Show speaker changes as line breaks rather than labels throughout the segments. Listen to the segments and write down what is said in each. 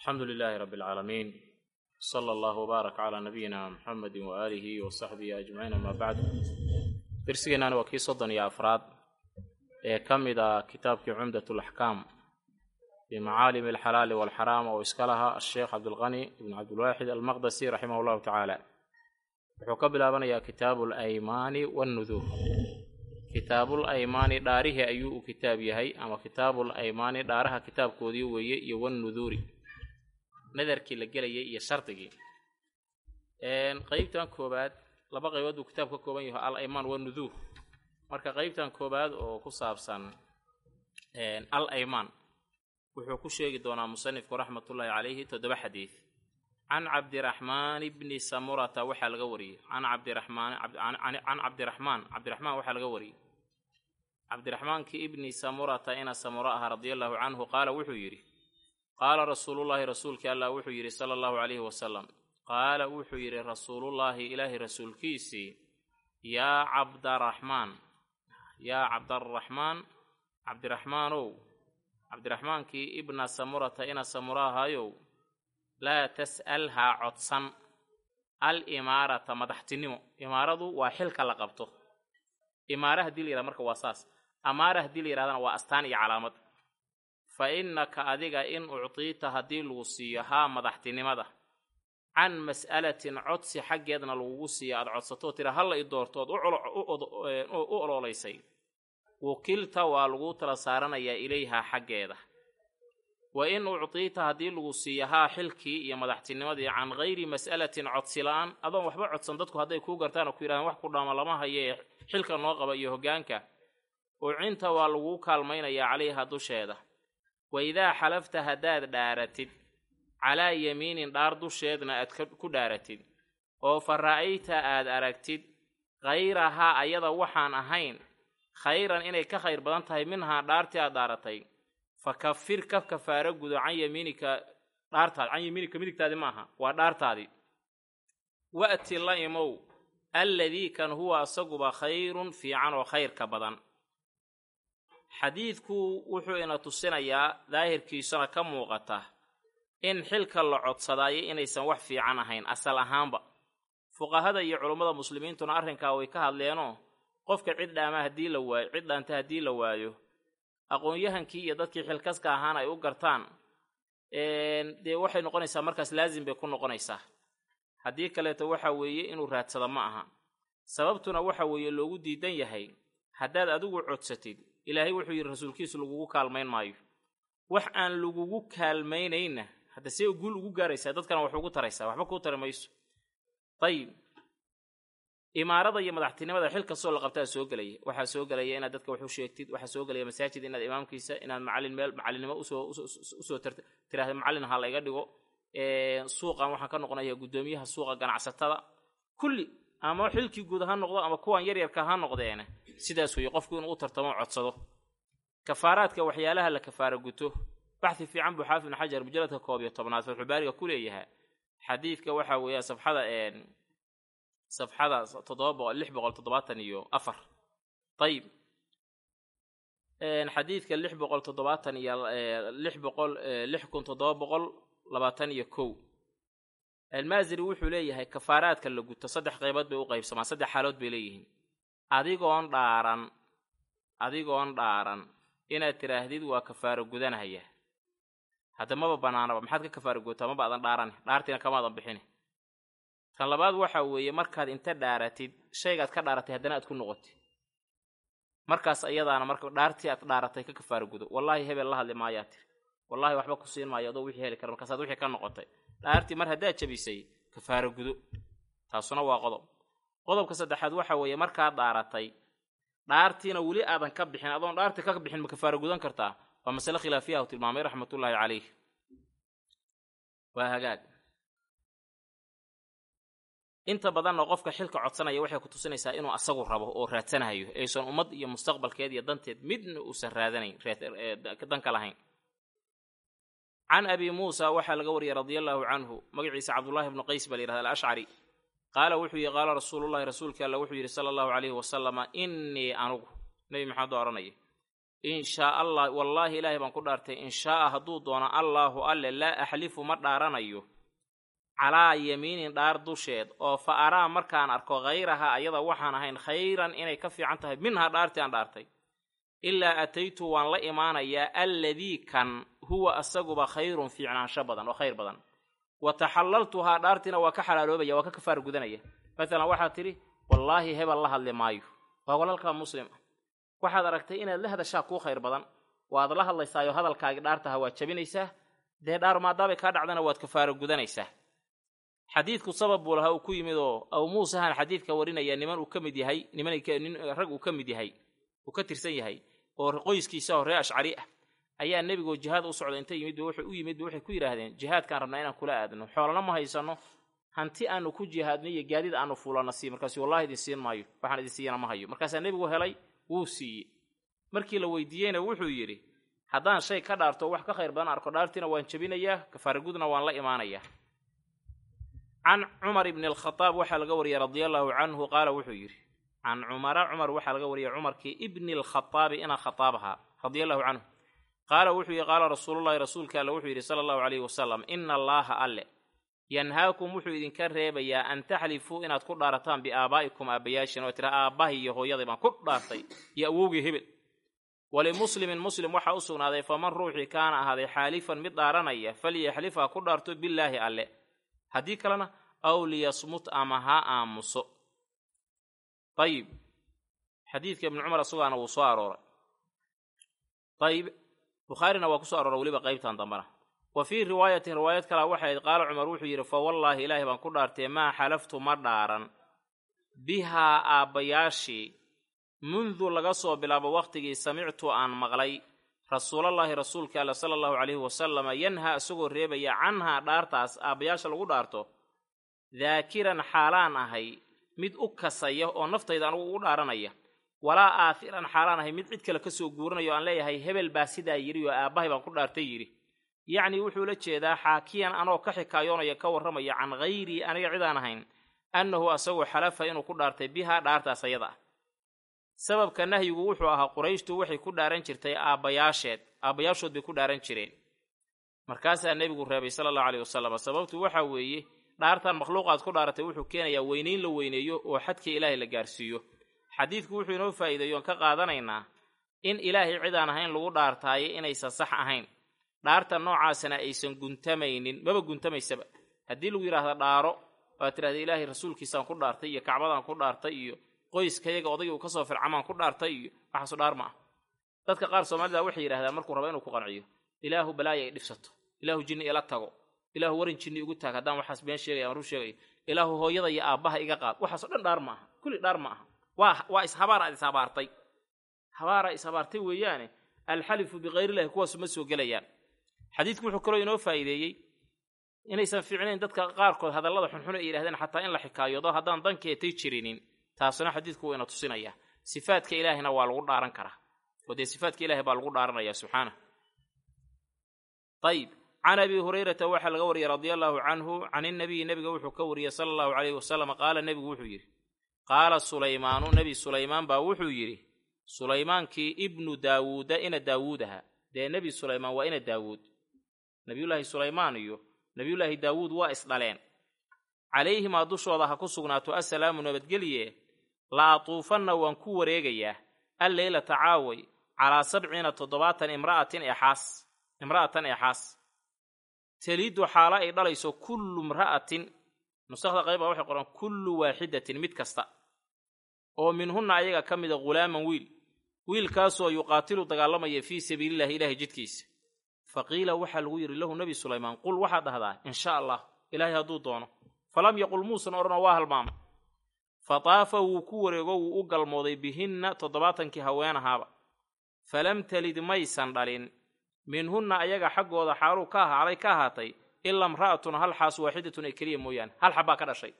alxamdu lilaahi rabi alcaalamiin sala allahu wbaarak calaa nabiyina muxamedi waaalihi wa saxbihi ajmaciin amaa bacdu dersigeennaani waa kii soddon iyo afraad ee ka mid a kitaabkii cumdat alaxkaam bimacaalimi alxalaali walxaraam oo iska lahaa asheekh cabdulqani ibn cabdilwaaxid almaqdasi raximah llahu tacaala. Wuxuu ka bilaabanayaa kitaabu alaymaani wannuduur kitaabul dhaarihii ayuu u kitaab yahay ama kitaabul aymaani dhaaraha kitaabkoodii weeye iyo wannuduuri nadarkii la gelayay iyo shardigii. Qeybtan koobaad laba qaybood buu kitaab ka kooban yahay al aymaan wannuduur marka qeybtan koobaad oo ku saabsan al aymaan wuxuu ku sheegi doonaa musanifku raxmatullaahi calayhi toddoba xadiid can cabdiraxmaan bni samurata waxaa laga wariyey. Can cabdiraxmaan can cabdiraxmaan cabdiraxmaan waxaa laga wariyey. Cabdiraxmaankii ibni samurata ina samuro aha radia allahu canhu qaala wuxuu yidhi qaala rasuulullaahi rasuulkii allah wuxuu yidhi sala allahu calayhi wasalam qaala wuxuu yidhi rasuulullaahi ilaahi rasuulkiisii yaa cabdaraxmaan yaa cabdaraxmaan cabdiraxmaanow cabdiraxmaankii ibna samurata ina samuro ahayow laa tas'al haa codsan al imaarata madaxtinimo. Imaaradu waa xilka la qabto. Imaara haddii la yihahda marka waa saas. Amaara haddii la yidhahdana waa astaan iyo calaamad fa innaka adiga in uctiita haddii lagu siiyo haa madaxtinimada. Can mas'alatin codsi xaggeedna lagugu siiyo aada codsatoo tira halla i doortood u oloolaysay. Wukilta waa lagu tala saaranayaa ilayhaa xaggeeda. Wa in uctiita haddii lagu siiyo haa xilkii iyo madaxtinimadii can hayri mas'alatin codsi la'aan adoon waxba codsan dadku hadday kuu gartaan oo ku yidhahdaan wax ku dhaama lama hayee xilka noo qaba iyo hoggaanka. Ucinta waa laguu kaalmaynayaa calayha dusheeda wa idaa xalafta haddaad dhaaratid calaa yamiinin dhaar dusheedna aad ku dhaaratid oo fa ra'ayta aad aragtid khayrahaa ayada waxaan ahayn khayran inay ka khayr badan tahay minhaa dhaartii aad dhaaratay fa kafir ka kafaaro gudo can yamiinika dhaartaadi can yamiinika midigtaadi ma aha waa dhaartaadii wa'ti la imow alladii kan huwa asaguba khayrun fiican oo khayrka badan xadiidku wuxuu ina tusinayaa daahirkiisuna ka muuqata in xilka la codsadaayo inaysan wax fiican ahayn asal ahaanba. Fuqahada iyo culummada muslimiintuna arrinkaa way ka hadleenoo qofka cid dhaama haddii la waayo cid dhaanta haddii la waayo aqoon-yahankii iyo dadkii xilkaska ahaan ay u gartaan dee waxay noqonaysaa markaas laasim bay ku noqonaysaa. Haddii kaleeto waxa weeye inuu raadsada ma aha. Sababtuna waxa weeye loogu diidan yahay haddaad adigu codsatid ilaahay wuxuu yidhi rasuulkiisu lagugu kaalmayn maayo. Wax aan lagugu kaalmaynayna hadda see guul ugu gaaraysaa dadkana wax ugu taraysaa waxba kuu tari mayso. Dayib imaarada iyo madaxtinimada xil kastoo la qabtaa soo gelaya waxaa soo gelaya inaad dadka wax u sheegtid waxaa soo gelaya masaajid inaad imaamkiisa inaad macallin meel macallinnimo u soo tiraahda macallin ha la iga dhigo suuqan waxaan ka noqonaya guddoomiyaha suuqa ganacsatada. Kulli ama xilkii guud ha noqdo ama kuwan yaryarka ha noqdeene sidaas weeye qofku inuu u tartamo codsado. Kafaaraadka waxyaalaha la kafaara guto baxhi fiican buu xaafid ibn xajar mujalladka koob iyo tobnaad fatxubaariga ku leeyahay. Xadiidka waxaa weeya safxada safxada toddoba boqol toddobaatan iyo afar. Ayib xadiidka lix boqol toddobaatan iyo lix boqol lix kun toddoba boqol labaatan iyo kow. Almaasiri wuxuu leeyahay kafaaraadka la guto saddex qaybood bay u qaybsamaan saddex xaalood bay leeyihiin adigoon dhaaran adigoon dhaaran inaad tiraahdid waa kafaaro gudanahaya hadda maba banaanaba maxaad ka kafaaro gudataa? Maba adan dhaaran dhaartiina kamaadan bixini. Tan labaad waxa weeye markaad inta dhaaratid shaygaad ka dhaaratay haddana aad ku noqotid. Markaas iyadaana marka dhaartii aad dhaaratay ka kafaaro gudo. Wallaahi hebel la hadli maayaa tiri wallahi waxba ku siin maayo adoo wixii heli kara. Markaasaad wixii ka noqotay. Dhaartii mar haddaad jabisay kafaaro gudo. Taasuna waa qodob qodobka saddexaad waxa weeye markaad dhaaratay dhaartiina weli aadan ka bixin adoon dhaartii ka bixin ma kafaaro gudan kartaa? Waa masale khilaafiyaha u tilmaamay raxmatullaahi calayh. Waa hagaag. Inta badanna qofka xilka codsanaya waxay ku tusinaysaa inuu asagu rabo oo raadsanayo aysan ummad iyo mustaqbalkeed iyo danteed midna uusan raadanayn danka lahayn. Can abi muusa waxaa laga wariyay radia allaahu canhu magaciisa cabdullaahi bnu qays baa la yihahda alashcari qaala wuxuu yihi qaala rasuulullahi rasuulka alla wuxuu yidhi sala allahu calayhi wasalama innii anugu. Nebi maxamed oo odhanaya in shaa allah wallaahi ilaahay baan ku dhaartay in shaaa hadduu doono allaahu alle laa axlifu ma dhaaranayo. Calaa yamiinin dhaar dusheed oo fa araa markaan arko khayraha ayada waxaan ahayn khayran inay ka fiican tahay minhaa dhaartii aan dhaartay. Ilaa ataytu waan la imaanayaa alladii kan huwa asaguba khayrun fiicnaansho badan oo khayr badan wa taxallaltuhaa dhaartiina waa ka xalaaloobaya waa ka kafaar gudanaya maalan waxaad tidhi wallaahi hebel la hadli maayo. Waa walaalkaa muslim. Ah waxaad aragtay inaad la hadashaa kuu khayr badan waad la hadlaysaayo hadalkaagii dhaartaha waad jabinaysaa dee dhaar maadaabay kaa dhacdana waad kafaaro gudanaysaa xadiidku sabab buu lahaa uu ku yimid oo aw muusahan xadiidka warinaya niman uu ka mid yahay niman rag uu ka mid yahay uu ka tirsan yahay oo qoyskiisa oo ashcari ah ayaa nebigoo jihaad u socda inta yimidba wuxuu u yimidba waxay ku yidhaahdeen jihaadkaan rabnaa inaan kula aadno xoolana ma haysanno hanti aanu ku jihaadno iyo gaadid aanu fuulana sii markaasu wallahi idin siin maayo waxaan idin siiyana ma hayo. Markaasaa nebigu helay wuu siiyey. Markii la weydiiyeyna wuxuu yidhi haddaan shay ka dhaarto wax ka khayr badan arko dhaartiina waan jebinayaa kafaaragudna waan la imaanayaa can cumar ibni alkhadaab waxaa laga wariyey radia allaahu canhu qaala wuxuu yidhi can cumara cumar waxaa laga wariyey cumarkii ibni alkhadaabi inaa khadaab ahaa radia allahu canhu qaala wuxuu yidhi qaala rasuulullahi rasuulka alle wuxuu yidhi sala allahu calayhi wasalam ina allaaha alle yanhaakum wuxuu idinka reebayaa an taxlifuu inaad ku dhaarataan biaabaa'ikum aabbayaashin oo tira aabbahay iyo hooyaday baan ku dhaartay iyo awowgii hebel. Walimuslimin muslim waxaa u sugnaaday faman ruuxii kaana ahaaday xaalifan mid dhaaranaya falyaxlif ha ku dhaarto billaahi alle. Haddii kalena aw liyasmut ama ha aamuso. Ayib xadiidka ibnu cumar isagaana wuu soo arooray. Ayib bukhaarina waa ku soo arooray weliba qaybtan dambana wa fii riwaayatin riwaayad kalea waxay ahayd qaala cumar wuxuu yidhi fa wallaahi ilaahay baan ku dhaartee maa xalaftu ma dhaaran. Bihaa aabbayaashii mundu laga soo bilaabo wakhtigii samictu aan maqlay rasuulallaahi rasuulka alla sala allahu calayhi wasalama yanhaa isagoo reebaya canhaa dhaartaas aabbayaasha lagu dhaarto daakiran xaalaan ahay mid u kasaya oo naftayda anugu ugu dhaaranaya walaa aahiran xaalaan ahay mid cid kale ka soo guurinayo aan leeyahay hebel baa sidaa yidhi oo aabbahay baan ku dhaartay yidhi. Yacnii wuxuu la jeedaa xaakiyan anoo ka xikaayoonaya ka warramaya can hayrii aniga cidaan ahayn annahu asagoo xalafa inuu ku dhaartay bihaa dhaartaas ayada ah. Sababka nahyigu wuxuu ahaa qurayshtu waxay ku dhaaran jirtay aabbayaasheed aabbayaashood bay ku dhaaran jireen. Markaasaa nebigu reebay sala allahu caleyhi wasalam sababtu waxaa weeye dhaartan makhluuqaad ku dhaaratay wuxuu keenayaa weynayn la weyneeyo oo xadkii ilaahay la gaarsiiyo xadiidku wuxuu inoo faa'iideeyo oon ka qaadanaynaa in ilaahay cidaan ahayn lagu dhaartaayo inaysan sax ahayn. Dhaarta noocaasna aysan guntamaynin maba guntamaysaba. Haddii lagu yidhaahda dhaaro waad tidhahda ilaahay rasuulkiisaan ku dhaartay iyo kacbadaan ku dhaartay iyo qoyskayaga odagii uu ka soo fircamaan ku dhaartay iyo waxaasu dhaar ma ah. Dadka qaar soomaalida waxay yidhahdaan markuu rabo inuu ku qanciyo ilaahu balaaya ay dhibsato ilaahu jinni ila tago ilaahu waran jinni igu taag haddaan waxaas been sheegaya ama ruu sheegayo ilaahu hooyada iyo aabbaha iga qaad. Waxaasoo dhan dhaar ma aha kulli dhaar ma aha waa waa ishabaar aad ishabaartay habaaraa ishabaartay weeyaane alxalifu bikayrillahi kuwaasu ma soo gelayaan. Xadiidku wuxuu kaloo inoo faa'iideeyey inaysan fiicnayn dadka qaarkood hadallada xunxun ay yidhahdeen xataa in la xikaayoodo haddaan dankeetay jirinin. Taasuna xadiidku wuu ina tusinaya. Sifaadka ilaahina waa lagu dhaaran karaa. Oo dee sifaadka ilahay baa lagu dhaaranaya subxaanah ayib can abi hurayrata waxaa laga wariyey radia allaahu canhu can innabiyi nebiga wuxuu ka wariyey sala allahu calayhi wasalam qaala nebigu wuxuu yidhi qaala sulaymaanu nebi sulaymaan baa wuxuu yidhi sulaymaankii ibnu daawuuda ina daawuud aha dee nebi sulaymaan waa ina daawuud. Nebiyullaahi sulaymaan iyo nebiyullaahi daawuud waa isdhaleen calayhimaa dushooda ha ku sugnaato assalaamu nabadgelye la atuufanna waan ku wareegayaa alleylata caaway calaa sabciina toddobaatan imra'atin exaas imra'atan exaas teliiddu xaalo ay dhalayso kullu imra'atin nusakda qayba waxay qoran kullu waaxidatin mid kasta oo minhunna ayaga ka mida ghulaaman wiil. Wiilkaasoo yuqaatilu dagaalamaya fii sabiilillahi ilaahay jidkiisa fa qiila waxaa lagu yidhi lahu nebi sulaymaan qul waxaad dhahdaa insha allah ilaahay hadduu doono. Falam yaqul muusan odhanoo waa halmaamay fa taafa wuu ku wareego wuu u galmooday bihinna toddobaatankii haweenahaaba falam talid maysan dhalin. Minhunna ayaga xaggooda xaaluu ka ahaaday ka ahaatay ila imra'atun hal xaas waaxidatun ee keliya mooyaane. Hal xabbaa ka dhashay.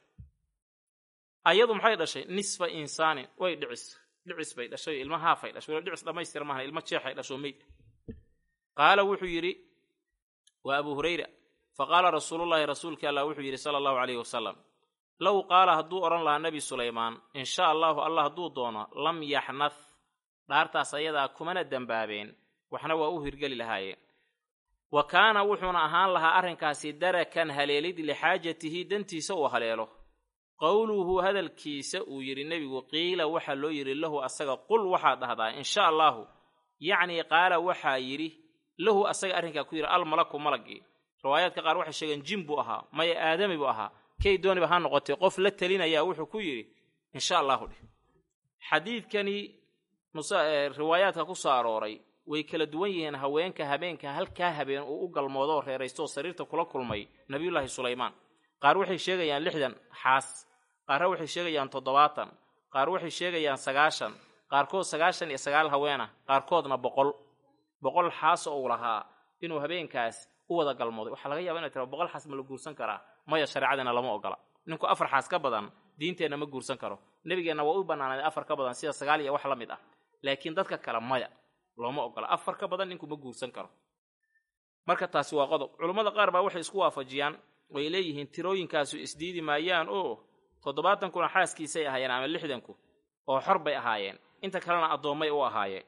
Ayadu maxay dhashay? Nisfa insaanin way dhicis. Dhicis bay dhashay. Ilma haafay dhashay. Wala dhicis dhammaystir maahan ilma jeexay dhasho meyd qaala wuxuu yidhi waa abu hurayra faqaala rasuulullaahi rasuulkii allah wuxuu yidhi sala allahu calayhi wasalam low qaala hadduu odhan lahaa nebi sulaymaan insha allaahu allah hadduu doono lam yaxnad dhaartaas ayadaa kumana dembaabeen waxna waa u hirgeli lahaayeen wa kaana wuxuuna ahaan lahaa arrinkaasi darakan haleelid lixaajatihi dantiisa uu haleelo. Qowluhu hadalkiisa uu yidhi nebigu qiila waxaa loo yidhi lahu asaga qul waxaad dhahdaa insha allaahu. Yacnii qaala waxaa yidhi lahu asaga arrinkaa ku yidhi almalaku malagii. Riwaayaadka qaar waxay sheegeen jin buu ahaa maya aadami buu ahaa kay dooniba ha noqotay qof la telinayaa wuxuu ku yidhi insha allahu dheh xadiidkani riwaayaadka ku soo arooray way kala duwan yihiin haweenka habeenka halkaa habeen uu u galmoodoo reeraystooo sariirta kula kulmay nebiyullaahi sulaymaan. Qaar waxay sheegayaan lixdan xaas qaarna waxay sheegayaan toddobaatan qaar waxay sheegayaan sagaashan qaarkood sagaashan iyo sagaal haweena qaarkoodna boqol. Boqol xaas oo uu lahaa inuu habeenkaas u wada galmooday. Waxaa laga yaaba inay tira boqol xaas ma la guursan karaa. Maya shareecadina lama ogola. Ninku afar xaas ka badan diinteenna ma guursan karo. Nebigeenna waa u bannaanayd afar ka badan sida sagaal iyo wax la mid ah. Laakiin dadka kale maya looma ogola. Afar ka badan ninku ma guursan karo. Marka taasi waa qodob. Culummada qaar baa waxay isku waafajiyaan way leeyihiin tirooyinkaasu isdiidi maayaan oo toddobaatankuna xaaskiisay ahaayeen ama lixdanku oo xor bay ahaayeen. Inta kalena addoommay u ahaayeen.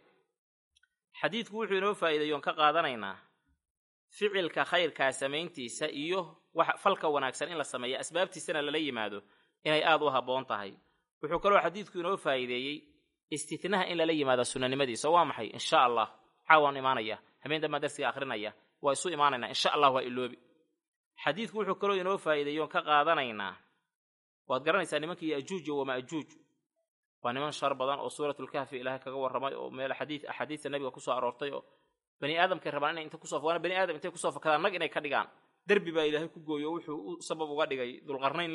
Xadiidku wuxuu inoo faa'iidayoon ka qaadanaynaa ficilka khayrkaa samayntiisa iyo wax falka wanaagsan in la sameeyo. Asbaabtiisana lala yimaado inay aad u habboon tahay. Wuxuu kaloo xadiidku inoo faa'iideeyey istitnaha in lala yimaado sunnanimadiisa. Waa maxay? Insha allah caawaan imaanaya. Habeen dambaan darsiga akhrinaya. Waa isu imaanaynaa insha allah waa iloobi. Xadiidku wuxuu kaloo inoo faa'iideeyoon ka qaadanaynaa waad garanaysaa nimankii ya'juuj iyo wama'juuj waa niman shar badan oo suuratulkahfi ilaahay kaga warramay oo meel xadiid axaadiista nabiga ku soo aroortay oo bani aadamkay rabaan inay inta ku soo waana bani aadam intay ku soo fakadaan nag inay ka dhigaan. Derbi baa ilaahay ku gooyo oo wuxuu u sabab uga dhigay dulqarnayn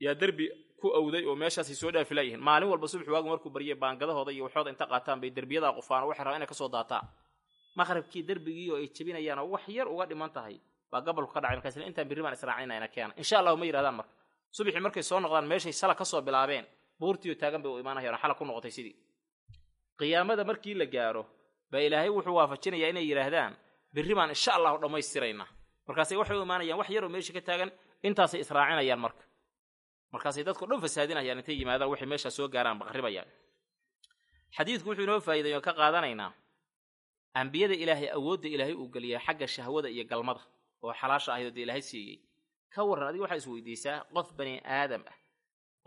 yaa derbi ku awday oo meeshaasay soo dhaafi laayihiin maalin walba subax waagu markuu baryay baangadahooda iyo waxooda inta qaataan bay derbiyadaa qufaan waxay rabaan inay ka soo daataa maqrabkii derbigii oo ay jebinayaan oo wax yar uga dhiman tahay baa gabalku ka dhacay markaas intaan birri baan israacinayna keena insha allahu ma yidhahdaan marka. Subaxii markay soo noqdaan meeshay sala ka soo bilaabeen buurtiioo taagan bay u imaanayaan. Xala ku noqotay sidii. Qiyaamada markii la gaaro baa ilaahay wuxuu waafajinayaa inay yidhaahdaan birri baan insha allahu dhammaystiraynaa. Markaasay waxay u imaanayaan wax yaroo meesha ka taagan intaasay israacinayaan marka markaasay dadku dhan fasaadinayaan intay yimaadaan waxay meeshaa soo gaaraan baqribayaan xadiidku wuxuu inoo faa'iidayo ka qaadanaynaa ambiyada ilaahay awoodda ilaahay uu geliyaa xagga shahwada iyo galmada oo xalaasha ahayd oo dee ilaahay siiyey. Ka warran adiga waxaa is weydiisaa qof bani aadam ah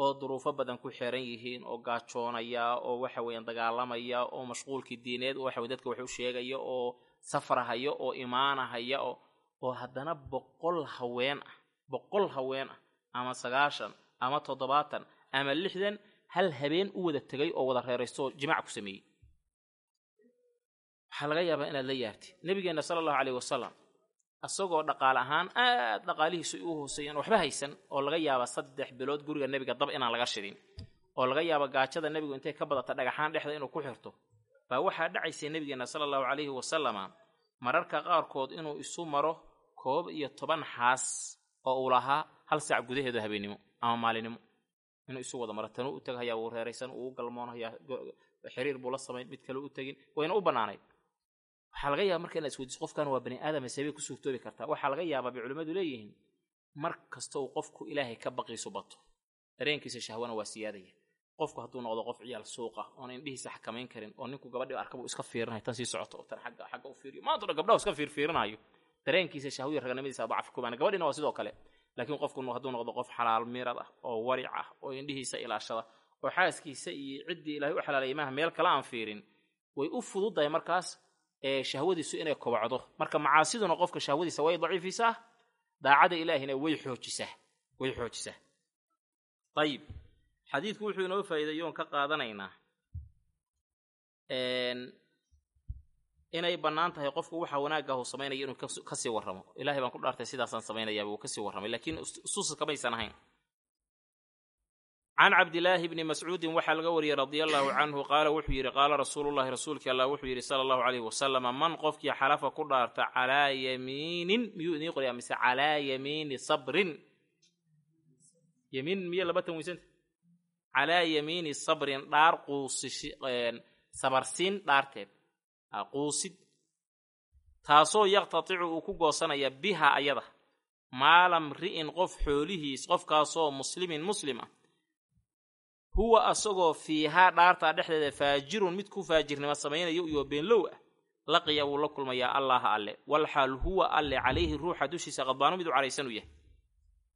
oo duruufo badan ku xeeran yihiin oo gaajoonaya oo waxa weeyaan dagaalamaya oo mashquulkii diineed oo waxa weye dadka wax u sheegaya oo safrahaya oo imaanahaya oo haddana boqol haween ah boqol haween ah ama sagaashan ama toddobaatan ama lixdan hal habeen u wada tegay oo wada reeraystoo jimaac ku sameeyey. Waxaa laga yaabaa inaad la yaabtid. Nebigeenna sala allahu caleyh wasalam isagoo dhaqaale ahaan aad dhaqaalihiisu u hooseeyaan waxba haysan oo laga yaaba saddex bilood guriga nebiga dab inaan laga shidin oo laga yaaba gaajada nebigu intay ka badata dhagaxaan dhexda inuu ku xirto baa waxaa dhacaysay nebigeenna sala allahu calayhi wasalama mararka qaarkood inuu isu maro koob iyo toban xaas oo uu lahaa hal saac gudaheedo habeennimo ama maalinimo inuu isu wada maro tanuu u teghayaa wuu reeraysan uu u galmoonhayaa xiriir buu samayn mid kale u tegin. Wayna u bannaanayd waxaa laga yaaba marka inaad isweydiiso qofkan waa bani aadam sabay ku suurtoobi kartaa. Waxaa laga yaabaa bay culimmadu leeyihiin mar kasta uu qofku ilaahay ka baqiisu bato. Dareenkiisa shahwana waa siyaadaya. Qofku hadduu noqdo qof ciyaal suuqa oon indhihiisa xakamayn karin oo ninku gabadhii arkabuu iska fiirinayo tan sii socoto oo tan xagga xagga u fiiriyo. Maanta dhan gabdhahu iska fiirfiirinayo. Dareenkiisa shahwiya raganimadiisa dacfi kubaana gabadhina waa sidoo kale laakiin qofku hadduu noqdo qof xalaal miirad ah oo waric ah oo indhihiisa ilaashada oo xaaskiisa iyo ciddii ilaahay u xalaalay maaha meel kale aan fiirin way u fududahay markaas shahwadiisu inay kobacdo. Marka macaasiduna qofka shahwadiisa way daciifisaa daacada ilaahina way xoojisaa way xoojisaa. Ayib xadiidku wuxuu inoo faa'iidayoon ka qaadanaynaa inay bannaan tahay qofku waxa wanaagah uu samaynaya inuu ka sii warramo. Ilahay baan ku dhaartay sidaasaan samaynayaaba uu ka sii warramay laakiin usuusa kamaysan ahayn. Can cabdilaahi bni mascuudin waxaa laga wariyey radia allaahu canhu qaala wuxuu yidhi qaala rasuulullahi rasuulkii allah wuxuu yidhi sala allahu caleyhi wasalama man qofkii xalafa ku dhaarta calaa yamiinin miyuu idiin qorayaa mise calaa yamiini sabrin? Yamiin miya laba tan weysanta calaa yamiini sabrin dhaar quusishi sabarsiin dhaarteed quusid taasoo yaqtaticu uu ku goosanaya biha ayada. Maalam ri'in qof xoolihiis qofkaasoo muslimin muslim ah. Huwa asagoo fiihaa dhaartaa dhexdeeda faajirun mid ku faajirnimo samaynayo iyo beenlow ah. Laqiya wuu la kulmayaa allaha alle. Walxaal huwa alle calayhi ruuxa dushiisa qadbaanu mid u caraysan u yahay.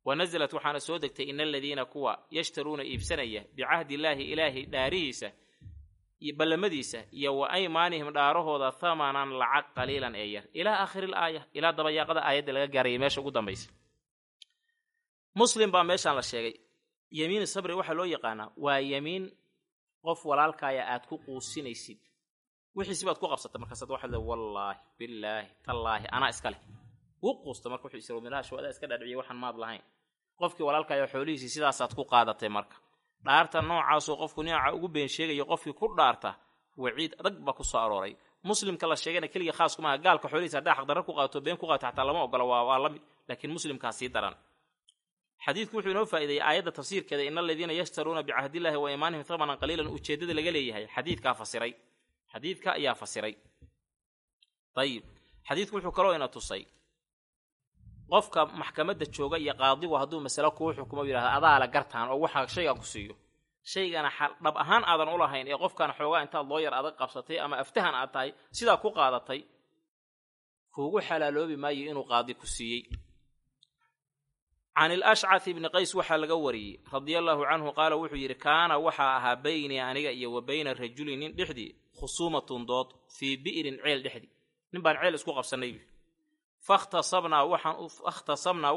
Wa nasalat waxaana soo degtay ina aladiina kuwa yashtaruuna iibsanaya bicahdillaahi ilaahay dhaarihiisa iyo ballamadiisa iyo wa aymaanihim dhaarahooda hamanan lacag qaliilan ee yar. Ilaa aakhiril aaya ilaa dabayaaqada aayadda laga gaaraya meesha ugu dambaysa. Muslim baa meeshaan la sheegay yemiin sabri waxaa loo yaqaanaa waa yemiin qof walaalkaaya aad ku quusinaysid. Wixiisi baad ku qabsatay markaasaad waxaad le wallaahi billaahi tallaahi anaa iska leh. Wuu quusta marka wuxuu isra midhaha adaa iska dhaadhiciyay waxaan maad lahayn. Qofkii walaalkaaya xoolihiisii sidaasaad ku qaadatay marka dhaarta noocaasoo qofku nooca ugu been sheegayo qofkii ku dhaarta waciid adag baa ku soo arooray. Muslimka la sheegayna keliga khaas kumaaha gaalka xoolihiisa haddaa xaqdarra ku qaato been ku qaato xataa lama ogola waa la mid laakiin muslimkaa sii daran. Xadiidku wuxuu inoo faa'iideeyey aayadda tafsiirkeeda ina aladiina yashtaruuna bicahdillahi wa imaanihim hamanan qaliilan. Ujeeddada laga leeyahay xadiidkaa fasiray. Xadiidka ayaa fasiray. Ayib xadiidku wuxuu kaloo ina tusay qofka maxkamadda jooga iyo qaadigu hadduu masalo kuu xukumo yidhahda adaala gartaan oo waxa shaygan ku siiyo. Shaygana dhab ahaan aadan u lahayn ee qofkan xoogaa intaad loo yar adag qabsatay ama aftahan aad tahay sidaa ku qaadatay kuugu xalaaloobi maayo inuu qaadi ku siiyey. Can ilashcath ibni qays waxaa laga wariyey radia allaahu canhu qaala wuxuu yidhi kaana waxaa ahaa baynii aniga iyo wa bayna rajulin nin dhexdii khusuumatun dood fii bi'rin ceel dhexdii. Nin baan ceel isku qabsannay fakhtasabnaa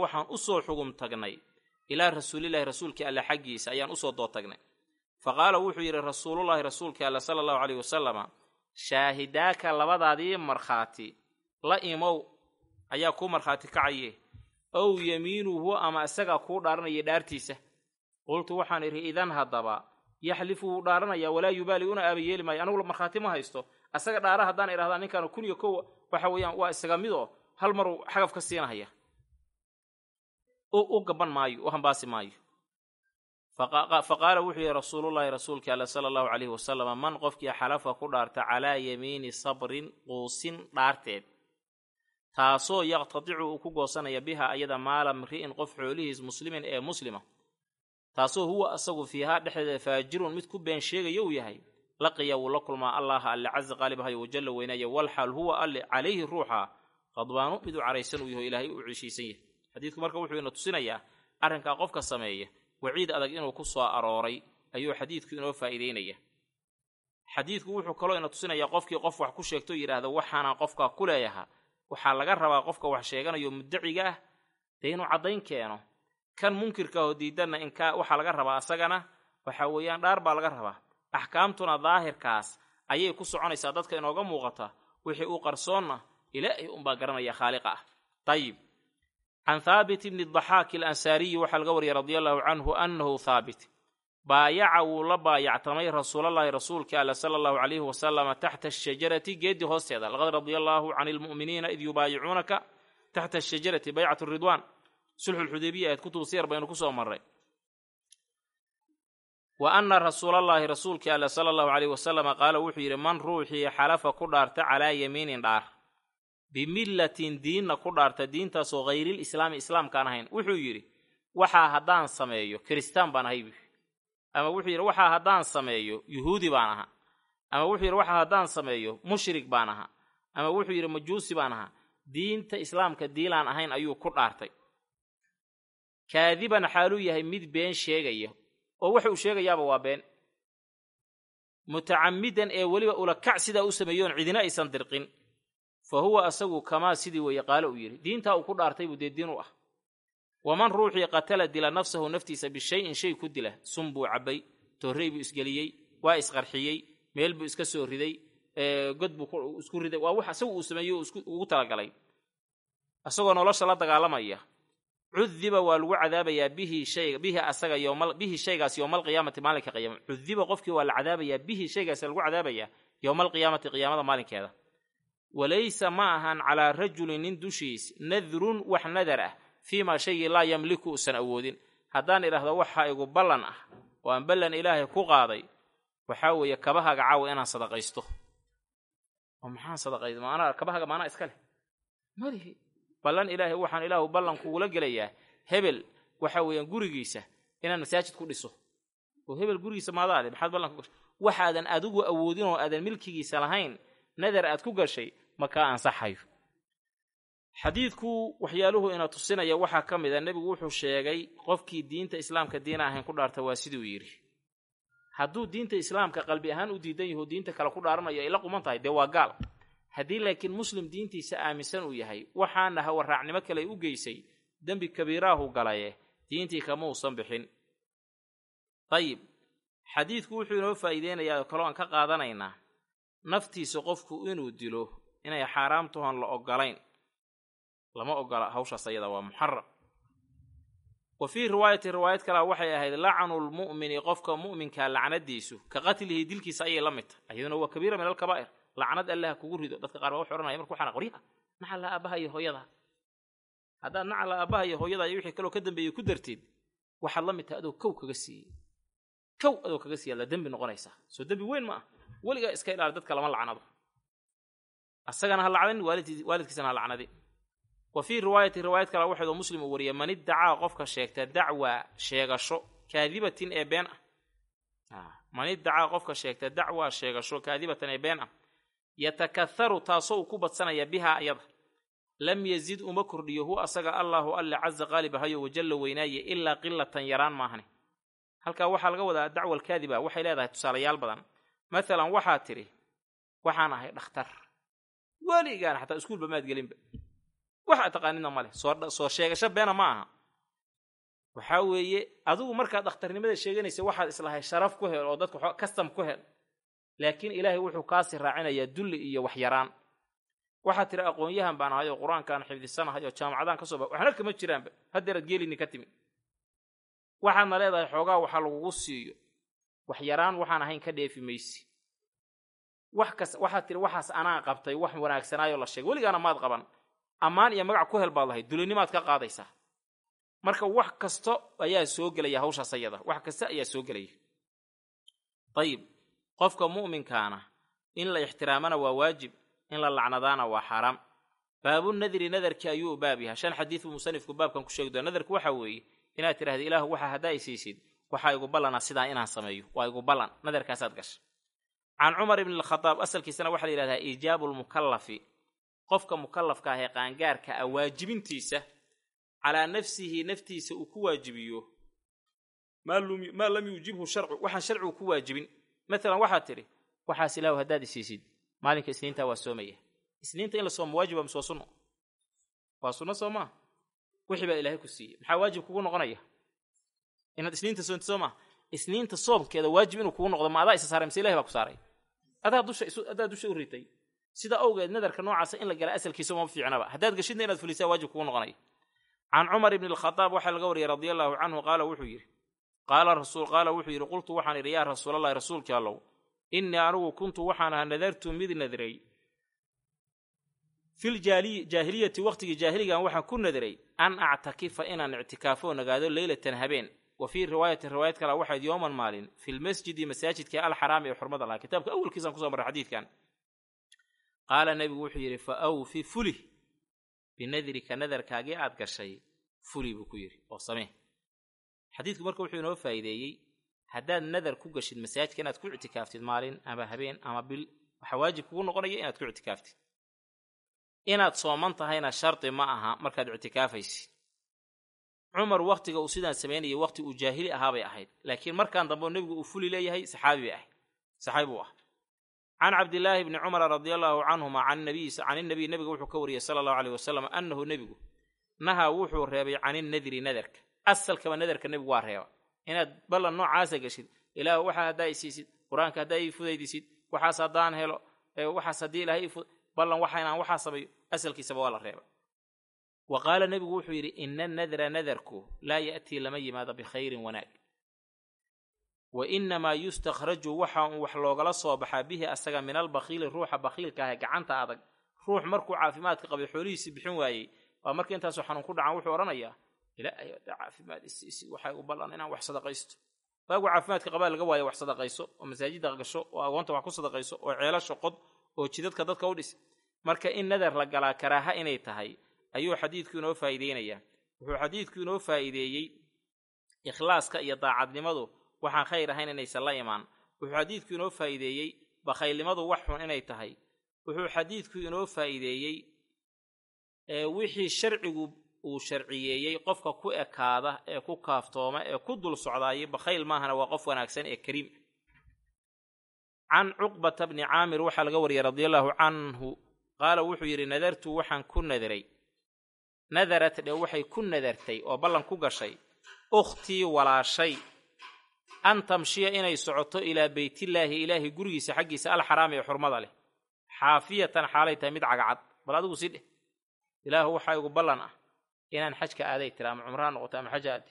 waxaan u soo xugum tagnay. Ilaa rasuulillahi rasuulkii alle xaggiisa ayaan u soo dood tagnay. Fa qaala wuxuu yidhi rasuulullaahi rasuulkii alle sala allahu caleyhi wasalama shaahidaaka labadaadii markhaati la imow ayaa kuu markhaati kacaye ow yamiinuhu ama isagaa kuu dhaaranaya dhaartiisa. Qultu waxaan idhi idan haddaba yaxlifu wuu dhaaranayaa walaa yubaali una aaba yeeli maayo. Anigu markhaati ma haysto. Asaga dhaara haddaan idhahdaa ninkaan kun iyo kow waxa weeyaan waa isaga mid oo hal maruu xagaf ka siinahaya u gaban maayo u hambaasi maayo. Fa qaala wuxuu yihi rasuulullaahi rasuulkii alle sala allahu caleyhi wasalama man qofkii xalafa ku dhaarta calaa yamiini sabrin quusin dhaarteed taasoo yaqtadicu uu ku goosanaya biha ayada maala mri'in qof xoolihiis muslimin ee muslima taasoo huwa asagu fiihaa dhexdeeda faajirun mid ku been sheegaya uu yahay laqiya wuu la kulmaa allaha alle casa qaalibahayo wajalla weynaya walxaal huwa alle calayhi ruuxa qadbaanu mid u caraysan uu yaho ilaahay u ceshiisan yahay. Xadiidku marka wuxuu ina tusinayaa arrinkaa qofka sameeya waciid adag inuu ku soo arooray ayuu xadiidku inoo faa'iideynaya. Xadiidku wuxuu kaloo ina tusinayaa qofkii qof wax ku sheegto yidhaahda waxaanaan qofkaa ku leeyaha. Waxaa laga rabaa qofka wax sheeganayo muddaciga ah dee inuu caddayn keeno. Kan munkirkaahoo diidanna inkaa waxaa laga rabaa asagana waxa weeyaan dhaar baa laga rabaa. Axkaamtuna daahirkaas ayay ku soconaysaa dadka inooga muuqata. Wixii uu qarsoonna ilaahay unbaa garanaya khaaliqa ah. Dayib can haabit ibni daxaaki alansaariyi waxaa laga wariyay radia allahu canhu annahu haabit baayaca wuu la baayactamay rasuulallaahi rasuulkii alle sala allahu calayhi wasalama taxta ashajarati geeddii hoosteeda. Laqad radia allaahu can ilmu'miniina id yubaayicuunaka taxta ashajarati baycat ridwaan. Sulxulxudaybiya ahayd kutubu siyar baynu ku soo marray. Wa anna rasuulallaahi rasuulkii alle sala allahu caleyhi wasalama qaala wuxuu yidhi man ruuxii xalafa ku dhaarta calaa yamiinin dhaar bimillatin diinna ku dhaarta diintaasoo hayril islaami islaamkaan ahayn. Wuxuu yidhi waxaa haddaan sameeyo kiristaan baan ahay ama wuxuu yidhi waxaa haddaan sameeyo yuhuudi baan ahaa. Ama wuxuu yidhi waxaa haddaan sameeyo mushrik baan ahaa. Ama wuxuu yidhi majuusi baan ahaa. Diinta islaamka diilaan ahayn ayuu ku dhaartay. Kaadiban xaaluu yahay mid been sheegaya oo waxa uu sheegayaaba waa been. Mutacammidan ee weliba ulakac sidaa u sameeyoon cidina aysan dirqin fa huwa asagu kamaa sidii weeye qaalo uu yidhi diintaa uu ku dhaartay buu dee diin u ah waman ruuxii qatala dila nafsahu naftiisa bishayin shay ku dila sun buu cabbay toorrey buu isgeliyey waa isqarxiyey meel buu iska soo riday god buu isku riday waa wax asagu uu sameeyo ugu talagalay asagoo nolosha la dagaalamaya cudiba waa lagu cadaabayaa bihi shaygaas yowmalqiyaamati maalinka qiyaama cudiba qofkii waa la cadaabayaa bihi shaygaas lagu cadaabayaa yowmalqiyaamati qiyaamada maalinkeeda walaysa ma ahan calaa rajulin nin dushiis nadrun wax nadar ah fiimaa shaygii laa yamliku uusan awoodin. Haddaan idhaahdo waxa igu ballan ah oo aan ballan ilaahay ku qaaday waxaa weeye kabahaga caawa inaan sadaqaysto. Oo maxaan sadaqaysto maanaa kabahaga maanaa iska leh. Malihi ballan ilaahay waxaan ilaahu ballan kugula gelayaa hebel waxa weeyaan gurigiisa inaan masaajid ku dhiso. Oo hebel gurigiisa maadaale maxaad ballan ku gashay? Waxaadan adigu awoodin oo aadan milkigiisa lahayn nadar aad ku gashay ma kaa ansaxayo. Xadiidku waxyaaluhu ina tusinaya waxaa ka mid a nebigu wuxuu sheegay qofkii diinta islaamka diina ahayn ku dhaarta waa siduu yidhi. Hadduu diinta islaamka qalbi ahaan u diidan yaho diinta kale ku dhaaranayo ay la quman tahay dee waa gaal. Haddii laakiin muslim diintiisa aaminsan uu yahay waxaana hawarraacnimo kale u geysay dembi kabiiraahu galaye diintii kama uusan bixin. Dayib xadiidku wuxuu inoo faa'iideynayaa oo kaloo aan ka qaadanaynaa naftiisa qofku inuu dilo inay xaaraamtuhan la ogolayn lama ogola hawshaas ayada waa muxaram wa fii riwaayati riwaayad kalea waxay ahayd lacnu lmu'mini qofka mu'minkaa lacnadiisu ka qatlihi dilkiisa ayay la mid tahay iyaduna waa kabiira min alkabaa'ir lacnad allaha kugu rido. Dadka qaar baa wuxu odhanaya marku waxaan qoryaha nacala aabbaha iyo hooyada. Haddaad nacala aabbaha iyo hooyada iyo wixii kaloo ka dambeeyey ku darteed waxaad la mid tahay adoo kow kaga siiyey kow adoo kaga siiya la dembi noqonaysaa. Soo dembi weyn ma ah. Weligaa iska ilaali dadka lama lacnado asagana ha lacdin waalidkiisana ha lacnadi. Wa fii riwaayati riwaayad kale waxaydoo muslim uu wariyay man iddacaa qofka sheegta dacwa sheegasho kaadibatin ee been ah. Man iddacaa qofka sheegta dacwa sheegasho kaadibatan ee been ah yatakatharu taasoo uu ku badsanaya bihaa ayada. Lam yazid uma kordhiyo hu asaga allaahu alle casa qaalib ahayo wajalla weynaaye ilaa qilatan yaraan maahane halkaa waxaa laga wadaa dacwa alkaadiba waxay leedahay tusaalayaal badan. Maalan waxaa tidhi waxaan ahay dhakhtar weligaan xataa iskuulba maad gelinba. Waxa taqaanidna ma leh soo sheegasho beena ma aha. Waxaa weeye adigu markaad dhakhtarnimada sheeganaysa waxaad islahay sharaf ku hel oo dadka kastam ku hel. Laakiin ilaahay wuxuu kaasi raacinayaa dulli iyo waxyaraan waxaad tiri aqoon-yahan baan ahay oo qur'aankaan xifdisanahay oo jaamacadaan ka soo ba waxna kama jiraanba haddeeraad geelini ka timi. Waxaadna leedahay xoogaa waxaa lagugu siiyo. Waxyaraan waxaan ahayn ka dheefi maysi waxaad tiri waxaas anaa qabtay wax wanaagsanaayoo la sheegay. Weligaana maad qaban. Ammaan iyo magac ku hel baad lahayd dulinimaad ka qaadaysaa. Marka wax kasto ayaa soo gelaya hawshaas ayada. Wax kasta ayaa soo gelaya. Dayib qofka mu'minkaana in la ixtiraamana waa waajib in la lacnadaana waa xaaraam. Baabu nadri nadarkii ayuu u baab yahay. Shan xadiid buu musanifku baabkan ku sheegi doona nadarku waxaa weeye inaad tidhahda ilaahu waxa haddaa i siisid waxaa igu ballana sidaa inaan sameeyo waa igu ballan nadarkaasaad gasha can cumar ibni alkhadaab asalkiisana waxaa la yidhahdaa iijaabu lmukallafi qofka mukallafka ah ee qaangaarka ah waajibintiisa calaa nafsihi naftiisa uu ku waajibiyo. Maa lam yuujibhu sharcu waxaan sharcigu ku waajibin. Maalan waxaad tidhi waxaas ilaahu haddaad isiisid maalinka isniintaa waa soomaya isniinta in la soomo waajiba mise waa sunno waa sunno soo maa wixii baa ilaahay ku siiyey. Maxaa waajib kugu noqonaya? Inaad isniinta soonti soo maa isniinta soomkeeda waajib inuu kugu noqdo ma adaa isa saaray mise ilahay baa ku saaray. Adaa dusha adaa dusha u ritay sida awgeed nadarka noocaasa in la gala asalkiisa uma fiicnaba. Haddaad gashidna inaad fulisaa waajib kugu noqonaya can cumar ibni alkhadaab waxaa laga wariyey radia allaahu canhu qaala wuxuu yidhi qaala rasuul qaala wuxuu yidhi qultu waxaan idhi yaa rasuulallahi rasuulkii allow innii anigu kuntu waxaan ahaa nadartu mid nadray. Fil jaahiliyati waqtigii jaahiligan waxaan ku nadray an actakifa inaan ictikaafo nagaado leylatan habeen wa fii riwaayatin riwaayad kale waxayd yooman maalin filmasjidi masaajidka alxaraami ee xurmada lahaa kitaabka awalkiisaan kuso marray xadiidkan. Qaala nebigu wuxuu yidhi fa awfi fulih binadrika nadarkaagii aad gashay fuli buu ku yidhi. Oo samee. Xadiidku marka wuxuu inoo faa'iideeyey haddaad nadar ku gashid masaajidka inaad ku ictikaaftid maalin ama habeen ama bil waxaa waajib kugu noqonaya inaad ku ictikaaftid inaad sooman tahayna shardi ma aha markaad ictikaafaysid cumar wakhtiga uu sidaan samaynayay wakhti uu jaahili ahaabay ahayd. Laakiin markaan dambe nebigu uu fuli leeyahay saxaabi bay ahayd saxaabi buu ah. Can cabdillaahi bni cumara radia allaahu canhuma can nabiy can inabiy nebiga wuxuu ka wariyey sala allahu aleyh wasalam annahu nebigu nahaa wuxuu reebay can innadri nadarka. Asalkaba nadarka nebigu waa reeba. Inaad ballan noocaasa geshid ilaahu waxaa haddaa i siisid qur'aanka haddaa ii fudaydisid waxaas haddaan helo waxaas haddii ilahay ballan waxa inaan waxaa sameeyo asalkiisaba waa la reeba wa qaala nebigu wuxuu yidhi ina nadra nadarku laa ya'tii lama yimaado bikhayrin wanaag. Wa inamaa yustakhraju waxa uu wax loogala soo baxaa bihi asaga min albakhiili ruuxa bakhiilka ah ee gacanta adag. Ruux markuu caafimaadka qabay xoolihiisii bixin waayey waa marka intaasoo xanuun ku dhacan wuxuu odhanayaa ilaahay haddaa caafimaad isiisi waxay u ballan inaan wax sadaqaysto. Waagu caafimaadka qabaa laga waayo wax sadaqayso oo masaajidda gasho oo agoonta wax ku sadaqayso oo ceelasho qod oo jidadka dadka u dhis. Marka in nadar la galaa karaaha inay tahay ayuu xadiidku inoo faa'iideynayaa wuxuu xadiidku inoo faa'iideeyey ikhlaaska iyo daacadnimadu waxaan khayr ahayn inaysan la imaan. Wuxuu xadiidku inoo faa'iideeyey bakhaylnimadu wax xun inay tahay. Wuxuu xadiidku inoo faa'iideeyey wixii sharcigu uu sharciyeeyey qofka ku ekaada ee ku kaaftooma ee ku dul socdaayay bakhayl maahana waa qof wanaagsan ee kariim can cuqbata bni caamir waxaa laga wariyay radia allaahu canhu qaala wuxuu yidhi nadartu waxaan ku nadaray nadarat dhe waxay ku nadartay oo ballan ku gashay. Ukhtii walaashay. An tamshiya inay socoto ilaa beytillaahi ilaahay gurigiisa xaggiisa alxaraami ee xurmada leh. Xaafiyatan xaalay tahay mid cagacad bal adigu si dheh ilaahu waxaa igu ballan ah inaan xajka aaday tira ama cumraha noqoto ama xaja aade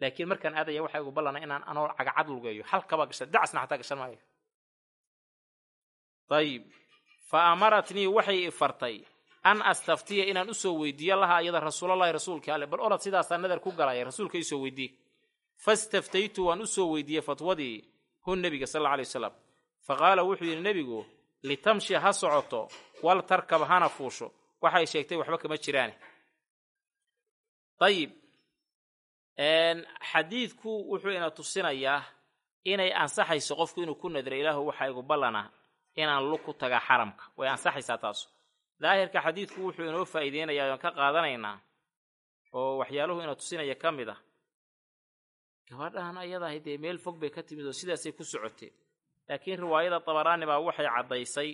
laakiin markaan aadaya waxaa igu ballana inaan anoo cagacad lugeeyo. Halkaba gashan dacasna xataa gashan maayo. Ayib fa amaratnii waxay ifartay an astaftiya inaan u soo weydiiyo laha iyada rasuulallahi rasuulka alle. Bal orad sidaasaa nadar ku galaya rasuulka isoo weydiiye. Fastaftaytu waan u soo weydiiyey fatwadii hu nebiga sal alla alay wasalam fa qaala wuxuu yidhi nebigu litamshi ha socoto wal tarkab hana fuusho. Waxay sheegtay waxba kama jiraane ayib xadiidku wuxuu ina tusinayaa inay ansaxayso qofku inuu ku nadra ilaahu waxaa igu ballana inaan lug ku tagaa xaramka. Way ansaxaysaa taasu daahirka xadiidku wuxuu inoo faa'iideynayaa oan ka qaadanaynaa oo waxyaaluhu ina tusinaya ka mid ah. Gabadhan ayadahay dee meel fog bay ka timid oo sidaasay ku socotee laakiin riwaayada tabaraani baa waxay caddaysay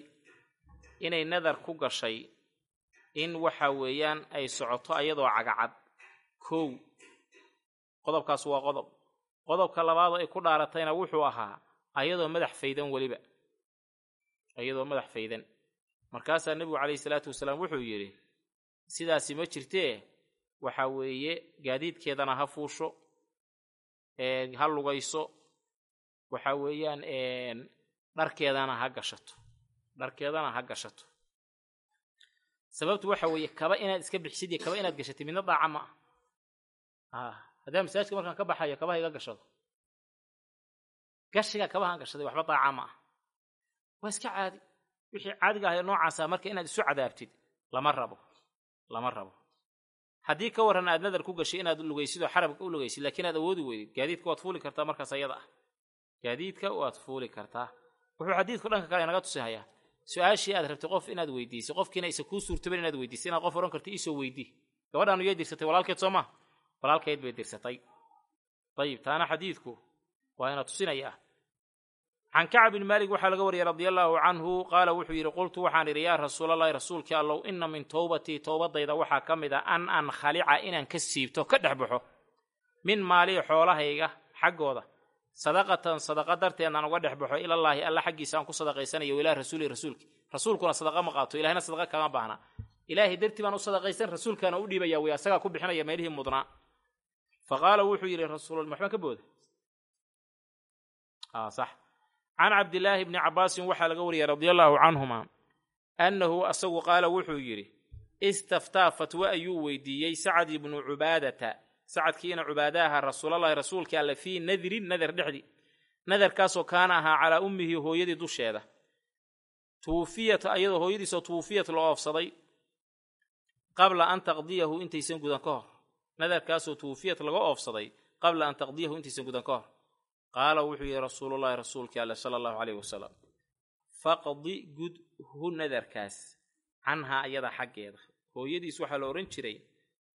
inay nadar ku gashay in waxa weeyaan ay socoto ayadoo cagacad. Kow qodobkaas waa qodob. Qodobka labaadoo ay ku dhaaratayna wuxuu ahaa ayadoo madax faydan weliba. Iyadoo madax faydan markaasaa nebigu calayhi salaatu wasalaam wuxuu yidhi sidaasi ma jirtee waxa weeye gaadiidkeedana ha fuusho ha lugayso. Waxa weeyaan dharkeedana ha gashato. Dharkeedana ha gashato. Sababtu waxa weeye kaba inaad iska bixisid iyo kaba inaad gashatid midna daaca ma ah haddaan masaajidka markaan ka baxayo kabaha iga gashado gashiga kabahaan gashaday waxba daaca ma ah waa iska caadi wixii caadiga ahayo noocaasa marka inaad isu cadaabtid lama rabo lama rabo. Haddii ka warran aad nadar ku gashay inaad lugaysid oo xarabka u lugaysid laakiin aad awoodi weydid gaadiidka waad fuuli kartaa markaas ayada ah. Gaadiidka waad fuuli kartaa. Wuxuu xadiidku dhanka kale inaga tusihayaa su'aashii aad rabtay qof inaad weydiisay qofkiina aysa kuu suurtaban inaad weydiisay inaad qof odhan karta iisoo weydii. Gabadhaanu yay dirsatay walaalkeed soo maa walaalkeed bay dirsatay ayib taana xadiidku waa ina tusinayaa can kacb bin maalik waxaa laga wariyay radia allaahu canhu qaala wuxuu yidhi qultu waxaan idhi yaa rasuulallahi rasuulkii allow inna min towbatii towbadayda waxaa ka mid a an ankhalica inaan ka siibto ka dhex baxo min maalii xoolahayga xaggooda. Sadaqatan sadaqa darteedaan uga dhex baxo ilallaahi alla xaggiisa aan ku sadaqaysanayo ilaa rasuuli rasuulki. Rasuulkuna sadaqa ma qaato ilahina sadaqa kama baahna. Ilaahay dartii baan u sadaqaysan rasuulkaana u dhiibaya wey asagaa ku bixinaya meelihii mudnaa. Fa qaala wuxuu yidhi rasuul maxbaan ka booda sax can cabdilaahi bni cabbaasin waxaa laga wariyay radia allaahu canhuma annahu asagu qaala wuxuu yidhi istaftaa fatwo ayuu weydiiyey sacad ibnu cubaadata. Sacadkiina cubaadaaha rasuulallahi rasuulka alle fii nadrin nadar dhexdii nadarkaasoo kaana ahaa calaa ummihi hooyadii dusheeda. Tuufiyat ayadoo hooyadiisoo tuufiyat la oofsaday qabla an taqdiyahu intaysan gudan ka hor. Nadarkaasoo tuufiyat laga oofsaday qabla an taqdiyahu intaysan gudan ka hor qaala wuxuu yidhi rasuulullaahi rasuulkii alle sala allahu caleyhi wasalam faqdi gud hu nadarkaas canhaa iyada xaggeeda. Hooyadiis waxaa la odhan jiray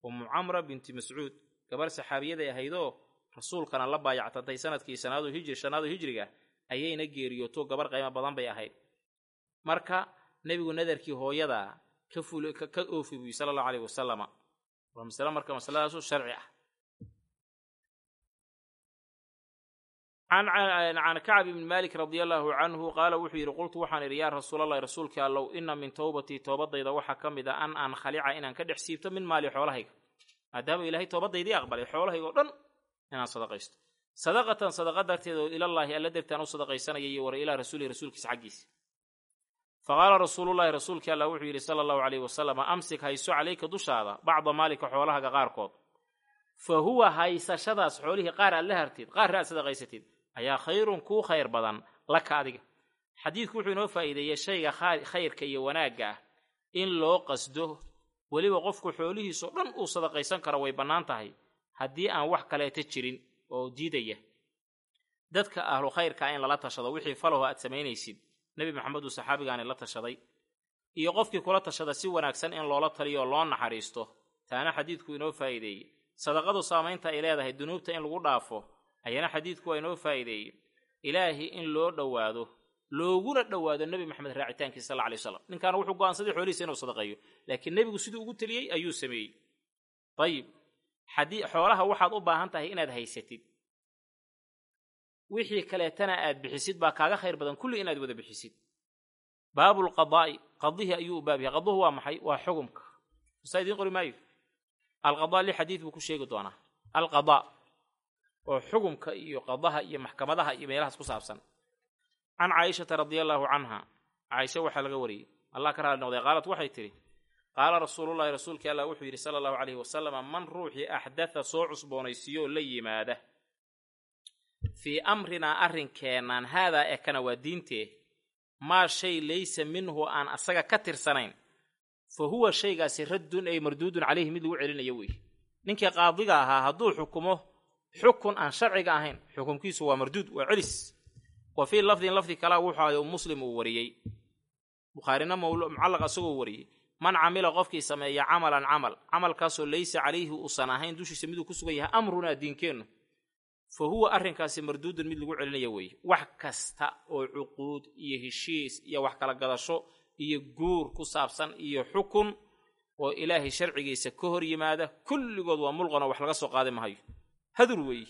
ummu camra binti mascuud gabar saxaabiyaday ahaydoo rasuulkana la baayactatay sannadkii sanaadu hijri shanaadu hijriga ayayna geeriyooto gabar qiimo badan bay ahayd. Marka nebigu nadarkii hooyadaa ka oofi buyi sala allahu aleyhi wasalama waa masale marka masaladaasu sharci ah can kacb ibni maalik radia allaahu canhu qaala wuxuu yidhi qultu waxaan idhi yaa rasuulallahi rasuulkii allow inna min towbatii toobadayda waxaa ka mid a an ankhalica inaan ka dhex siibto min maali xoolahayga maadaama ilaahay toobadaydii aqbalay xoolahayga oo dhan inaan sadaqaysto sadaqatan sadaqa darteed oo ilallaahi alla dartaan u sadaqaysanaya iyo wara ilaa rasuulihi rasuulkiisa xaggiisa fa qaala rasuulullaahi rasuulkii allah wuxuu yidhi sala allahu caleyhi wasalam amsik hayso calayka dushaada bacda maalika xoolahaga qaarkood fa huwa haysashadaas xoolihii qaar aad la hartid qaarra aad sadaqaysatid ayaa khayrun kuu khayr badan. Laka adiga. Xadiidku wuxuu inoo faa'iideeyey shayga khayrka iyo wanaagga ah. In loo qasdo weliba qofku xoolihiisoo dhan uu sadaqaysan karo way bannaan tahay. Haddii aan wax kaleeta jirin oo diidaya. Dadka ahlu khayrkaa in lala tashado wixii falaho aad samaynaysid. Nebi maxamed uu saxaabigaani la tashaday. Iyo qofkii kula tashada si wanaagsan in loola taliyo oo loo naxariisto. Taana xadiidku inoo faa'iideeyey. Sadaqadu saamaynta ay leedahay dunuubta in lagu dhaafo ayana xadiidku waa inoo faa'iideeyey. Ilaahi in loo dhowaado looguna dhowaado nebi maxamed raacitaankiisa sal alay waslam ninkaana wuxuu go'aansaday xoolihiisa inuu sadaqeeyo laakiin nebigu siduu ugu teliyey ayuu sameeyey. Xadii xoolaha waxaad u baahan tahay inaad haysatid. Wixii kaleetana aad bixisid baa kaaga khayr badan kulli inaad wada bixisid. Baabulqadaa'i qadihii ayuu u baab yahay qaduhu waa maxay? Waa xugumka usaa idiin qori maayo alqadaa li xadiid buu ku sheegi doonaa. Alqadaa oo xugumka iyo qadaha iyo maxkamadaha iyo meelahaas ku saabsan. Can caaishata radia allaahu canha caaisha waxaa laga wariyey. Allah ka raali noqday qaalat waxay tidhi qaala rasuulullahi rasuulkii allah wuxuu yidhi sala allahu calayhi wasalama man ruuxii axdatha soo cusboonaysiiyoo la yimaada. Fii amrinaa arrinkeennan haadaa ekana waa diintee. Maa shay laysa minhu aan asaga ka tirsanayn. Fa huwa shaygaasi raddun ay marduudun calayhi mid lagu celinayo weeye ninkii qaadiga ahaa hadduu xukumo xukun aan sharciga ahayn. Xukumkiisu waa marduud waa celis wa fii lafdin lafdi kalaa wuxuu ahay muslim uu wariyey. Bukhaarina mucallaq isagoo wariyey. Man camila qofkii sameeya camalan camal. Camalkaasoo laysa calayhi uusan ahayn dushiisa miduu ku sugan yahay amrunaa diinkeennu. Fa huwa arrinkaasi marduudun mid lagu celinaya weeye. Wax kasta oo cuquud iyo heshiis iyo wax kala gadasho iyo guur ku saabsan iyo xukun oo ilaahay sharcigiisa ka hor yimaada kulligood waa mulqanoo wax laga soo qaadi mahayo hadur weeye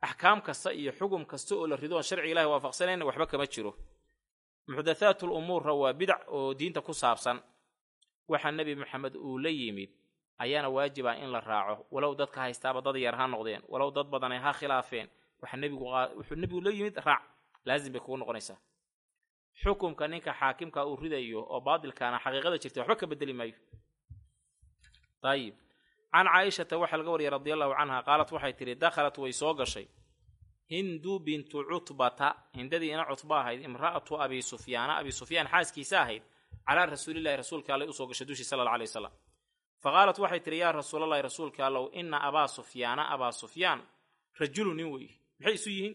axkaam kasta iyo xugum kasta oo la ridoon sharciga ilahi waafaqsanayna waxba kama jiro. Muxdathaatu lumuurra waa bidac oo diinta ku saabsan. Waxa nebi maxamed uu la yimid ayaana waajiba in la raaco walow dadka haystaaba dad yar ha noqdeen walow dad badanay ha khilaafeen. Wuxuu nebigu la yimid raac laazim bay kugu noqonaysaa. Xukumka ninka xaakimka uu ridayo oo baadilkaana xaqiiqada jirta waxba ka bedeli maayo. Ayib can caaishata waxaa laga wariyay radia allahu canha qaalat waxay tidhi dakhalat way soo gashay. Hindu bintu cutbata hindadii ina cutba ahayd imra'atu abi sufyaana abi sufyaan xaaskiisa ahayd calaa rasuulillahi rasuulka allay u soo gashay dushii sala alla alay wasalam fa qaalat waxay tidhi yaa rasuulallahi rasuulka allow ina abaa sufyaana abaa sufyaan rajulu nin weeye maxay isu yihiin?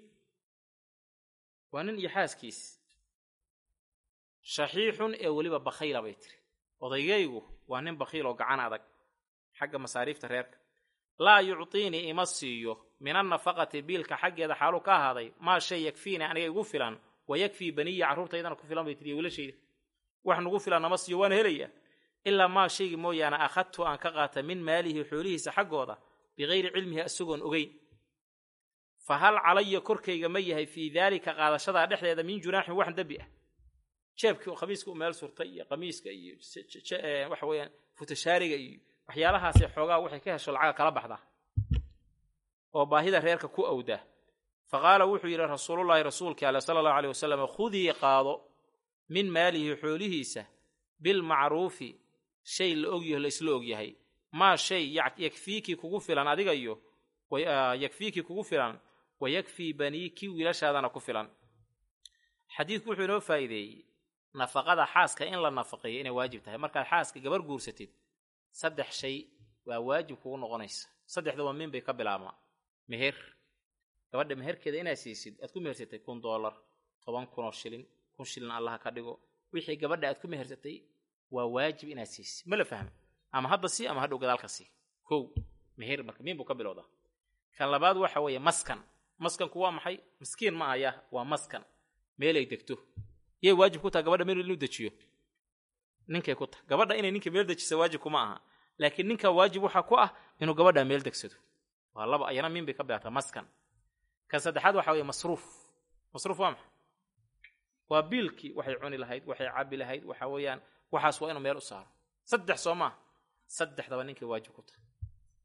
Waa nin iyo xaaskiis. Shaxiixun ee weliba bakhayla bay tiri odaygaygu waa nin bakhiil oo gacan adag xagga masaariifta reerka. Laa yuctiinii ima siiyo. Min annafaqati biilka xaggeeda xaalu ka ahaaday maa shay yakfiini aniga igu filan. Wa yakfii baniya carruurtaydana ku filan bay tiri wiilashayda wax nugu filan nama siiyo waana helayaa ilaa maa shaygi mooyaane akhadtu aan ka qaata min maalihi xoolihiisa xaggooda bikayri cilmihi isagoon ogeyn. Fa hal calaya korkayga ma yahay fii daalika qaadashadaa dhexdeeda min junaaxin wax dembi ah. Jeebkii khamiiska u meel surtay iyo qamiiska iyo waxa weeyaan futashaariga iyo waxyaalahaasee xoogaa waxay ka hesho lacaga kala baxdaa oo baahida reerka ku awdaa fa qaala wuxuu yidhi rasuulullaahi rasuulkii ale sala allahu aleyh wasalam khudii qaado min maalihi xoolihiisa bilmacruufi shay la ogyaho la ogyahay maa shay yakfiikii kugu filan adiga iyo yakfiikii kugu filan wa yakfii baniiki wiilashaadana ku filan. Xadiidku wuxuu inoo faa'iideeyey nafaqada xaaska in la nafaqeeyo inay waajib tahay. Markaad xaaska gabar guursatid saddex shay waa waajib kugu noqonaysa. Saddexdaba min bay ka bilaabmaa. Meher. Gabadha meherkeeda inaad siisid aad ku mehersatay kun doolar toban kunoo shilin kun shilin allaha ka dhigo. Wixii gabadha aad ku mehersatay waa waajib inaad siisid. Ma la fahmo ama hadda sii ama hadhow gadaalka sii. Kow meher marka min buu ka bilowdaa. Kan labaad waxa weeye maskan. Maskanku waa maxay? Miskiin ma ahaya waa maskan. Meelay degto. Yay waajib ku taha gabadha meel inuu dejiyo ninkay ku taha gabadha inay ninka meel dejisa waajib kuma aha. Laakiin ninka waajib waxaa ku ah inuu gabadha meel degsado. Waa laba ayana min bay ka bilaataa maskan. Kan saddexaad waxa weeye masruuf. Masruuf waa maxay? Waa biilkii waxay cuni lahayd waxay cabi lahayd waxa weeyaan waxaas waa inuu meel u saaro. Saddex soo maaha saddexdaba ninkay waajib ku tahay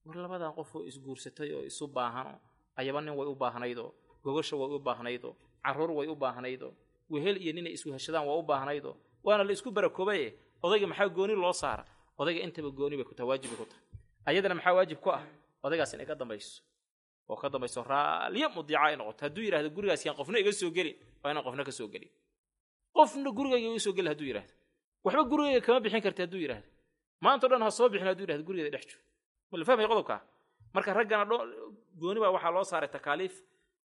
war labadan qof oo isguursatay oo isu baahanoo ayaba nin way u baahnaydoo gogasha way u baahnaydoo carruur way u baahnaydoo wehel iyo ninay isweheshadaan waa u baahnaydoo waana la isku barakoobaye odayga maxaa gooni loo saara? Odayga intaba gooni bay ku tahay waajib bay ku tahay. Ayadana maxaa waajib ku ah? Odaygaas inay ka dambayso. Oo ka dambayso raalliya mudiica ay noqoto. Hadduu yidhahdo gurigaas yaan qofna iga soo gelin waa inaan qofna ka soo gelin. Qofna gurigayga iga soo gelin hadduu yidhahdo waxba gurigayga kama bixin karta hadduu yidhahdo maanta o dhan ha soo bixin hadduu yidhahdo gurigeeda dhex joog ma la fahmaya qodobkaa? Marka raggana gooni baa waxaa loo saaray takaaliif.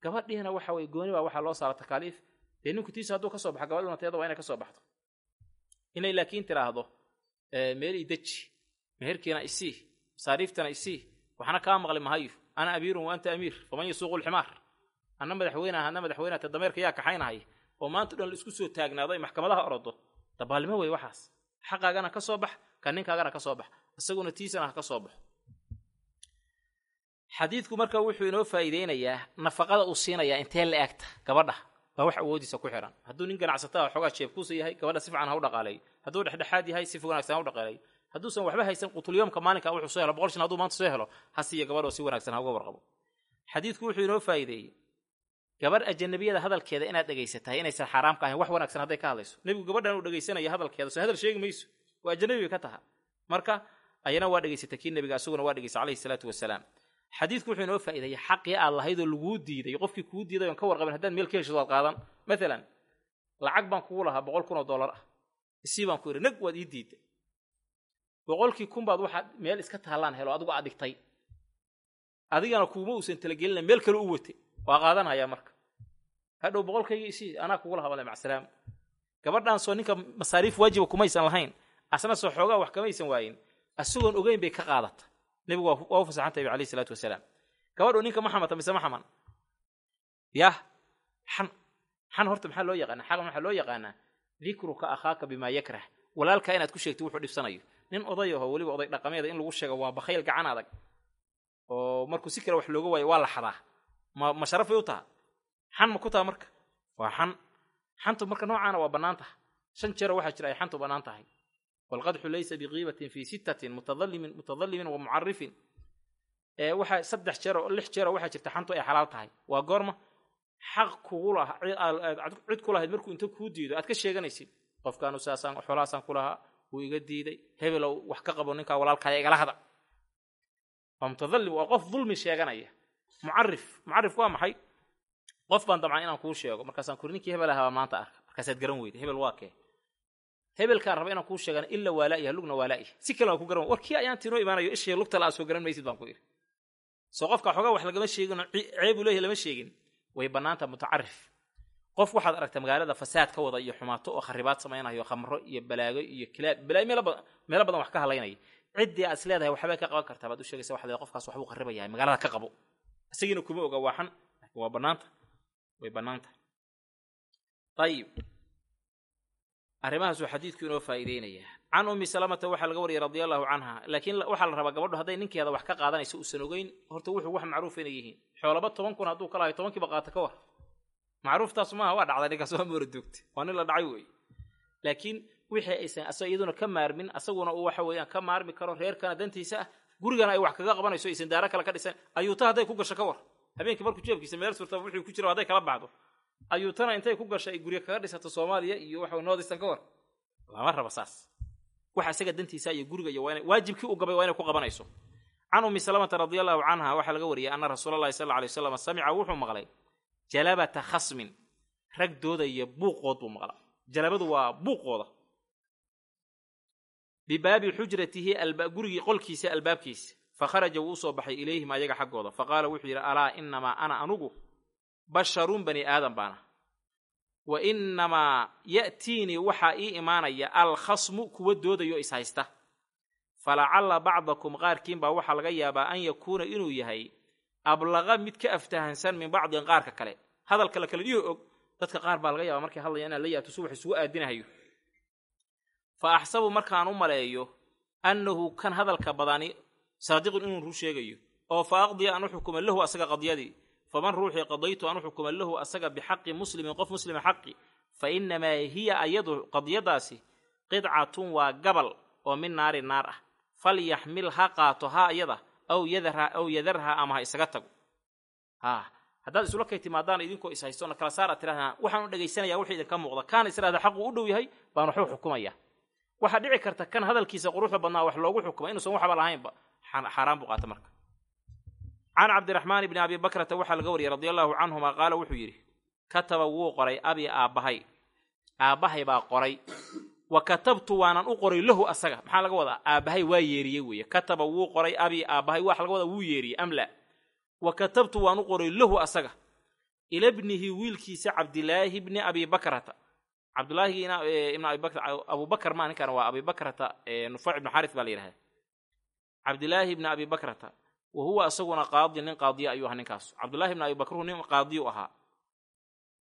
Gabadhiina waxa weye gooni baa waxaa loo saara takaaliif. Dee ninku tiisa hadduu ka soo baxo gabadhuna waa inay ka soo baxdo inay laakiin tiraahdo meel i deji meherkiina isii masaariiftana isii waxna kaa maqli mahayo ana amiirun wa anta amiir faman yasuuqu lximaar. Anna madaxweyneah anna madaxweynehata dameerka yaa kaxaynahaya oo maanta dhan la isku soo taagnaado ay maxkamadaha orodo dabaalnimo wey waxaas. Xaqaagana ka soo bax ka ninkaagana ka soo bax isaguna tiisana ha ka soo baxo xadiidku marka wuxuu inoo faa'iideynayaa nafaqada uu siinayaa intee la egta gabadha baa wax awoodiisa ku xihan hadduu nin ganacsataa xoogaa jeebkuusa yahay gabadha si fiican ha u dhaqaaleeyo hadduu dhexdhexaad yahay si wanaagsan ha u dhaqaaleeyo hadduusan waxba haysan qutulyoomka maalinka wuxuu soo helo boqol shin hadduu maanta soo helo ha siiya gabadhoo si wanaagsan ha uga warqabo. Xadiidku wuxuu inoo faa'iideeyey. Gabadh ajanabiyada hadalkeeda inaad dhegaysatahay inaysan xaaraam ka ahayn wax wanaagsan hadday ka hadlayso. Nebigu gabadhan uu dhegaysanaya hadalkeeda soo hadal sheegi mayso. Waa ajanabi bay ka taha. Marka ayana waa dhegaysatay kii nebiga asaguna waa dhegaysay calayhi salaatu wasalaam xadiidku wuxuu inoo faa'iideeyey xaqii aad lahayd oo laguu diiday qofkii kuu diiday oon ka warqabin haddaan meel ka heshid waad qaadan. Maalan lacag baan kugu lahaa boqol kun oo dollar ah. Isii baan ku idhi nag waad ii diidday boqolkii kun baad waxaad meel iska taallaan helo adigu aad dhigtay. Adigana kuuma uusan talagelina meel kale u watay. Waa qaadanhayaa marka. Hadhow boqolkayga isii anaa kugu lahaa bale macsalaam gabadhaan soo ninka masaariif waajiba kumaysan lahayn asna soo xoogaa wax kamaysan waayin isagoon ogeyn bay ka qaadata nebigu waa u fasaxan tahay alayhi salaatu wasalaam gabadhu ninka ma xamata mise ma xaman? Yah xan xan horta maxaa loo yaqaanaa? Xaqan waxaa loo yaqaanaa? Dikruka akhaaka bimaa yakrah. Walaalkaa inaad ku sheegtay wuxuu dhibsanayo. Nin oday aho weliba oday dhaqameeda in lagu sheego waa bakhayl gacan adag. Oo markuu si kale wax looga waayo waa la xadaa. Ma ma sharafay u taha. Xan ma ku taha marka? Waa xan. Xantu marka noocaana waa bannaan taha shan jeero waxaa jira ay xantu bannaan tahay walqadxu laysa biqiibatin fii sittatin mutadalimin mutadalimin wa mucarifin waxaa saddex jeero lix jeero waxaa jirta xantu ay xalaal tahay waa goorma xaq kugu cid ku lahayd markuu inta kuu diido aad ka sheeganaysid qofkaanu saasaan xoolahaasaan ku wuu iga diiday hebelow wax ka qabo ninkaa walaalkaaya igala hada waa mutadalim waa qof dulmi sheeganaya mucarif mucarifku waa maxay qof baan damcaa inaan kuu sheego markaasaan kuri ninkii hebel ahaa maanta arka markaasaad garan weyday hebel waa kee hebelkaan raba inaan kuu sheegana illa waalaa'iha lugna waalaa'iha si kale waan ku garan war kii ayaan tinoo imaanayo ishii lugta la-aa soo garan maysid baan ku idhi soo qofka xoogaa wax lagama sheegin ceeb uleehi lama sheegin. Way bannaanta mutacarif qof waxaad aragta magaalada fasaad ka wada iyo xumaato oo kharibaad samaynayo khamro iyo balaago iyo kilaab balaayo meelo badan wax ka hadlaynaya ciddii aad is leedahay waxbaa ka qaban kartaa baad u sheegaysa waxaad leedahay qofkaas waxbuu kharibayahay magaalada ka qabo. Isagiina kuma oga waa xan laakiin waa bannaanta way bannaanta. Ayib arrimahaasuu xadiidku inoo faa'iideynaya. Can ummi salamata waxaa laga wariyay radia allahu canha laakiin waxaa la rabaa gabadhu hadday ninkeeda wax ka qaadanayso uusan ogeyn horta wuxuu wax macruuf inay yihiin. Xoolaba toban kun hadduu ka lahayo tobankiiba qaata ka war. Macruuftaas maaha waa dhacday ninkaas waa moora doogta waa nin la dhacay wey laakiin wixii aysan asag iyaduna ka maarmin asaguna uu waxa weeyaan ka maarmi karo reerkana dantiisa ah gurigana ay wax kaga qabanayso aysan daaro kale ka dhisan ayuuta hadday ku gasho ka war. Habeenkii markuu jeebkiisa meel surta wixii ku jira hadday kala baxdo ayuutana intay ku gasho ay guryo kaga dhisato soomaaliya iyo waxa noodistan ka war. Lama raba saas. Waxa isaga dantiisa iyo guriga iyo waa inay waajibkii u gabay waa inay ku qabanayso. Can ummi salamata radia allahu canha waxaa laga wariyay anna rasuula llahi sal lla alay waslam samica wuxuu maqlay jalabata khasmin. Rag doodaya buuqood buu maqla jalabadu waa buuqooda. Bibaabi xujratihi gurigii qolkiisa albaabkiisa. Fakharaja wuu u soo baxay ilayhim ayaga xaggooda. Faqaala wuxuu yidhi alaa inamaa ana anugu basharun bani aadam baana. Wa inamaa ya'tiinii waxaa ii imaanaya alkhasmu kuwa doodayo is haysta. Falacalla bacdakum qaarkiin baa waxaa laga yaabaa an yakuuna inuu yahay ablaqa mid ka aftahansan min bacdin qaarka kale. Hadalka la kala dhiho og dadka qaar baa laga yaaba markay hadlaya inaan la yaabto si wax isugu aadinahayo. Fa axsabu markaan u maleeyo annahu kan hadalka badani saadiqun inuu ruu sheegayo oo fa aqdiya aan u xukuma lahu asaga qadyadii faman ruuxii qadaytu aan u xukuma lahu asaga bixaqi muslimin qof muslima xaqi fa inamaa hiya ayadu qadyadaasi qidcatun waa gabal oo min naari naar ah. Falyaxmil ha qaato ha iyada aw yadarha aw yadarha ama ha isaga tago. Haa haddaad isula kay timaadaan idinkoo is haystoona kala saar aad tirahdaan waxaan u dhegaysanaya wixii idinka muuqda. Kaana israhda xaqu u dhow yahay baan waxu xukumaya. Waxaa dhici karta kan hadalkiisa quruxda badnaa wax loogu xukuma inuusan waxba lahaynba xaaraan buu qaata marka can cabdiraxmaan ibni abi bakrata waxaa laga wariyey radia allahu canhuma qaala wuxuu yidhi kataba wuu qoray abi aabbahay aabbahay baa qoray. Wa katabtu waanan u qoray lahu asaga. Maxaa laga wadaa? Aabbahay waa yeeriyey weeye. Kataba wuu qoray abi aabbahay waxa laga wadaa wuu yeeriyey amla wa katabtu waan u qoray lahu asaga ila bnihi wiilkiisa cabdilaahi bni abi bakrata. Cabdulaahi ibn abibakr abubakr ma ninkan waa abibakrata nufaac ibnu xaris baa la yidhahda cabdilaahi ibni abi bakrata wa huwa isaguna qaadi nin qaadiya ayuu ahaa ninkaas cabdullahi ibni abi bakruhu nin qaadiyu ahaa.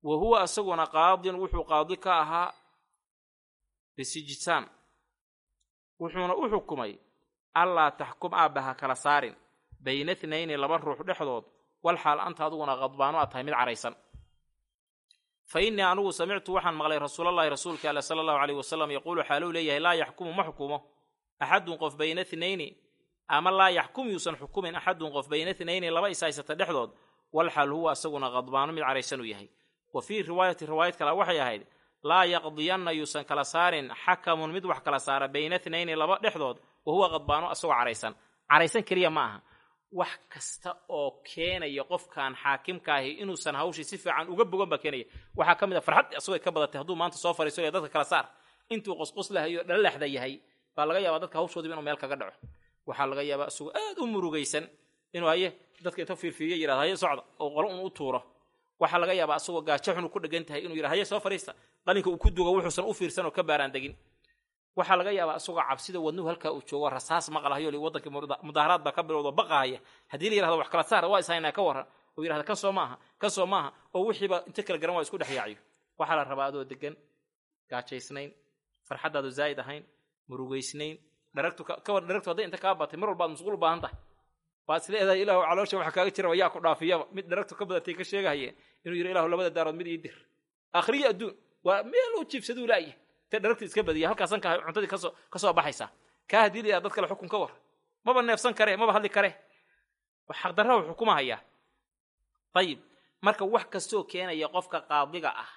Wa huwa isaguna qaadin wuxuu qaadi ka ahaa bisijisaan wuxuuna u xukumay allaa taxkum aabbaha kala saarin. Bayna tnayni laba ruux dhexdood wal xaal anta adiguna qadbaano aad tahay mid caraysan. Fa innii anugu samictu waxaan maqlay rasuulallahi rasuulka alle sala allahu aleyh wasalam yaquulu xaaluu leeyahay laa yaxkumu ma xukumo. Axadun qof bayna tnayni ama laa yaxkum yuusan xukumin axadun qof bayna tnayni laba ishaysata dhexdood wal xaal huwa isaguna qadbaano mid caraysan uu yahay. Wa fii riwaayati riwaayad kale waxay ahayd laa yaqdiyanna yuusan kala saarin xakamun mid wax kala saara bayna tnayni laba dhexdood wa huwa qadbaano asagoo caraysan. Caraysan keliya ma aha. Wax kasta oo keenaya qofkan xaakimkaahi inuusan hawshii si fiican uga bogan baa keenaya. Waxaa ka mid a farxad asagoo ka badatay hadduu maanta soo fariiso dadka kala saar intuu qosqoslahayo dhalaxda yahay baa laga yaabaa dadka hawshoodiba inuu meel kaga dhaco waxaa laga yaabaa isagoo aad u murugaysan inuu haye dadka inta fiirfiiriya yiraahdo haye socda oo qolo un u tuuro. Waxaa laga yaabaa asagoo gaajo xunu ku dhegan tahay inuu yidhahdo haye soo fariista qalinka uu ku dugo wuxuusan u fiirsan oo ka baaraan degin. Waxaa laga yaabaa isagoo cabsida wadnuhu halkaa uu joogo rasaas maqlahayo li waddankii mudaaharaad baa ka bilowda baqahaya haddii la yiraahdo wax kala saara waa ishaynaa ka warran. Oo yirahda kan soo maaha kan soo maaha oo wixiiba inta kala garan waa isku dhex yaaciyo waxaa la rabaa adoo degan gaajaysnayn farxaddaadu zaa'id ahayn murugaysnayn dharagtu ka war dharagtu hadday inta kaa batay mar walbaad masquul u baahan tahay. Waad is leedahay ilaahu caloosha waxa kaaga jiraba yaa ku dhaafiyaba. Mid dharagtu ka badatay ka sheegahayeen inuu yidhi ilahu labada daarood mid ii dir. Akhriyo adduun waa meel uu jiibsaduu laaya ta dharagta iska badiya halkaasan ka cuntadii ka soo ka baxaysaa. Kaa haddii la yidhahda dad kale xukun ka war. Maba neefsan kare maba hadli kare. Xaqdarrahu xukumahayaa. Ayib marka wax kastoo keenaya qofka qaadiga ah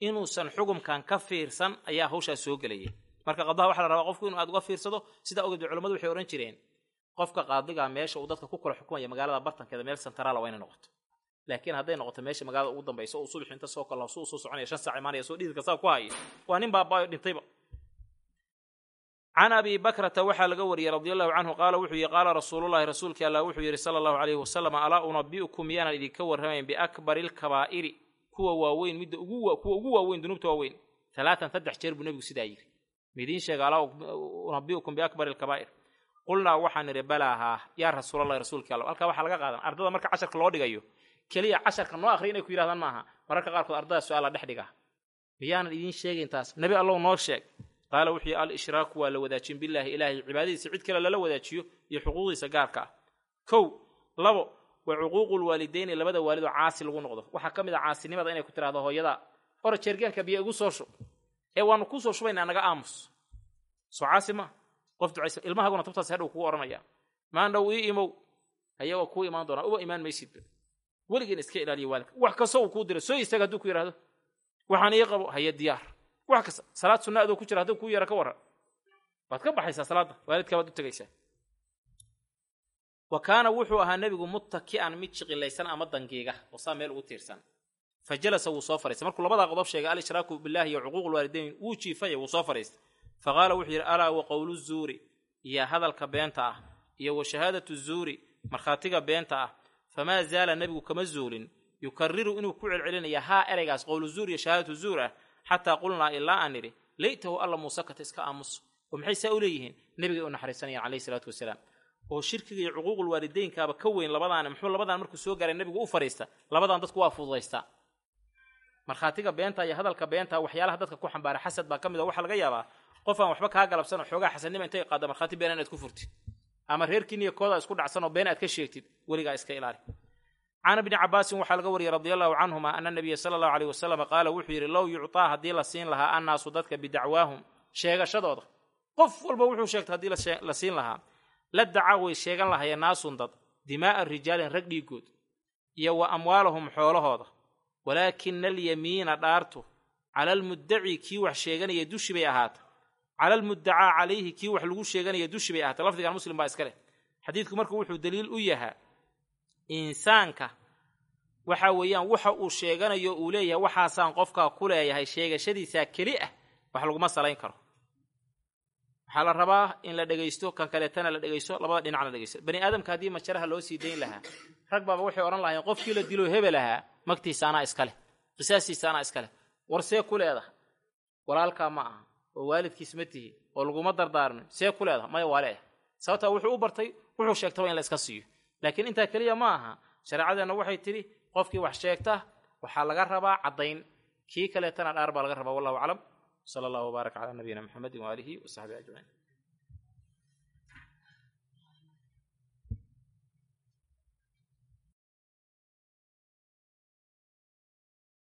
inuusan xukumkan ka fiirsan ayaa hawshaas soo gelaya marka qadaha waxa la rabaa qofku inu aad uga fiirsado sidaa ogeed culamadu waxay odhan jireen qofka qaadigaa meesha uu dadka ku kala xukumaya magaalada bartankeeda meel santaraala waa inay noqoto. Laakiin hadday noqoto meesha magaalada ugu dambaysa uu subax inta soo kala suu soconaya shan saac imaanaya soo dhiidka saa ku haya waa nin baabaayo dhintayba. Can abi bakrata waxaa laga wariyey radi allahu canhu qaala wuxuu yihi qaala rasuulullahi rasuulkii allah wuxuu yidhi sala allahu calayhi wasalam alaa unabi'ukum miyaanan idinka warramayn biakbari lkabaa'iri kuwa waaweyn midda kuwa ugu waaweyn dunuubta waaweyn. Talaatan saddex jeer buu nebigu sidaa yidhi midiin sheega alaa unabi'ukum biakbari lkabaa'ir qulnaa waxaan idhi balaa haa yaa rasuulallahi rasuulkii allah. Halkaa waxaa laga qaadan ardada marka casharka loo dhigayo keliya casharka noo akhriya inay ku yidhahdaan maaha. Mararka qaarkood ardada su'aala dhex dhiga. Miyaanan idiin sheegayn taas? Nebi allow noo sheeg. Qaala wuxuu yihi al ishraaku waa la wadaajin billaahi ilaahay cibaadadiisa cid kale lala wadaajiyo iyo xuquuqdiisa gaarka ah. Kow labo wa cuquuqu lwaalideyni labada waalidoo caasi lagu noqdo. Waxaa ka mid a caasinimada inay ku tidhahdo hooyada. Ora jeergaanka biyo igu soo shub ee waanu kuu soo shubaynaa naga aamus. Soo caasi maa qof ducaysa ilmahaguna tabtaas hadhow kugu odhanaya maandhow ii imow. Haya waa kuu imaan doonaa uba imaan maysidba weligeen iska ilaaliya waalidka. Wax kastoo uu kuu dira soo istaag hadduu ku yidhahdo waxaan ii qabo haya diyaar. Wax kasta salaad sunna adoo ku jira hadduu kuu yara ka warran waad ka baxaysaa salaadda waalidkaa baad u tegaysaa. Wa kaana wuxuu ahaa nebigu muttaki'an mid shiqilaysan ama dangiiga oo saa meel ugu tiirsan fa jalasa wuu soo fariistay. Markuu labadaa qodob sheegay al ishraaku billahi iyo cuquuq lwaalidayn wuu jiifaya wuu soo fariistay. Fa qaala wuxuu yidhi alaa wa qowlu zuuri? Iyo hadalka beenta ah. Iyo wa shahaadatu zuuri? Markhaatiga beenta ah. Famaa zaala nebigu kama zuulin? Yukariru inuu ku celcelinaya haa ereygaas qowlu zuur iyo shahaadatu zuur ah. Xataa qulnaa ilaa aan nidhi laytahu alla muusakata iska aamuso. Oo maxay saa u leeyihiin? Nebigay u naxariisanayaan calayhi salaatu wasalaam. Oo shirkiga iyo cuquuqul waalideynkaaba ka weyn labadaana muxuu labadaan markuu soo gaaray nebigu u fadhiista labadan dadku waa fududaystaa markhaatiga beenta iyo hadalka beenta waxyaalaha dadka ku xambaara xasad baa ka mid a waxaa laga yaabaa qof aan waxba kaa galabsan oo xoogaa xasadnima intay qaadda markhaati been inaad ku furtid ama reerkiiniyo koodaa isku dhacsan oo been aad ka sheegtid weligaa iska ilaali. Can ibni cabaasin waxaa laga wariyey radi allahu canhuma ana nabiya sala allahu aleyh wasalam qaala wuxuu yidhi low yucطaa haddii la siin lahaa annaasu dadka bidacwaahum sheegashadooda. Qof walba wuxuu sheegtay haddii la siin lahaa la dacaa way sheegan lahayeen naasun dad dimaa'a rijaalin rag dhiigood iyo wa amwaalahum xoolahooda walaakina alyamiina dhaartu cala almuddaci kii wax sheeganaya dushi bay ahaata cala almuddacaa calayhi kii wax lagu sheeganaya dushi bay ahaata lafdigan muslim baa iska leh. Xadiidku marka wuxuu daliil u yahaa insaanka waxa weeyaan waxa uu sheeganayo uu leeyahay waxaasaan qofkaa ku leeyahay sheegashadiisaa keli ah wax laguma salayn karo. Waxaa la rabaa in la dhegaysto kan kaleetana la dhegaysto labada dhinac la dhegaysto bani aadamka haddii majaraha loo sii dayn lahaa rag baaba waxay odhan lahaayeen qofkii la dilo hebel ahaa magtiisa anaa iska leh qisaastiisa anaa iska leh war see ku leedaha walaalkaa ma aha oo waalidkiis ma tihi oo laguma dardaarmin see ku leedaha maya waa leeyahay. Sababtaa wuxuu u bartay wuxuu sheegtaba in la iska siiyo. Laakiin intaa keliya ma aha shareecadeenna waxay tidhi qofkii wax sheegta waxaa laga rabaa caddayn. Kii kaleetana dhaar baa laga rabaa wallahu aclam. Sala allahu wbaaraka calaa nabiyina maxamedin waaalihi wasaxbihi ajmaciin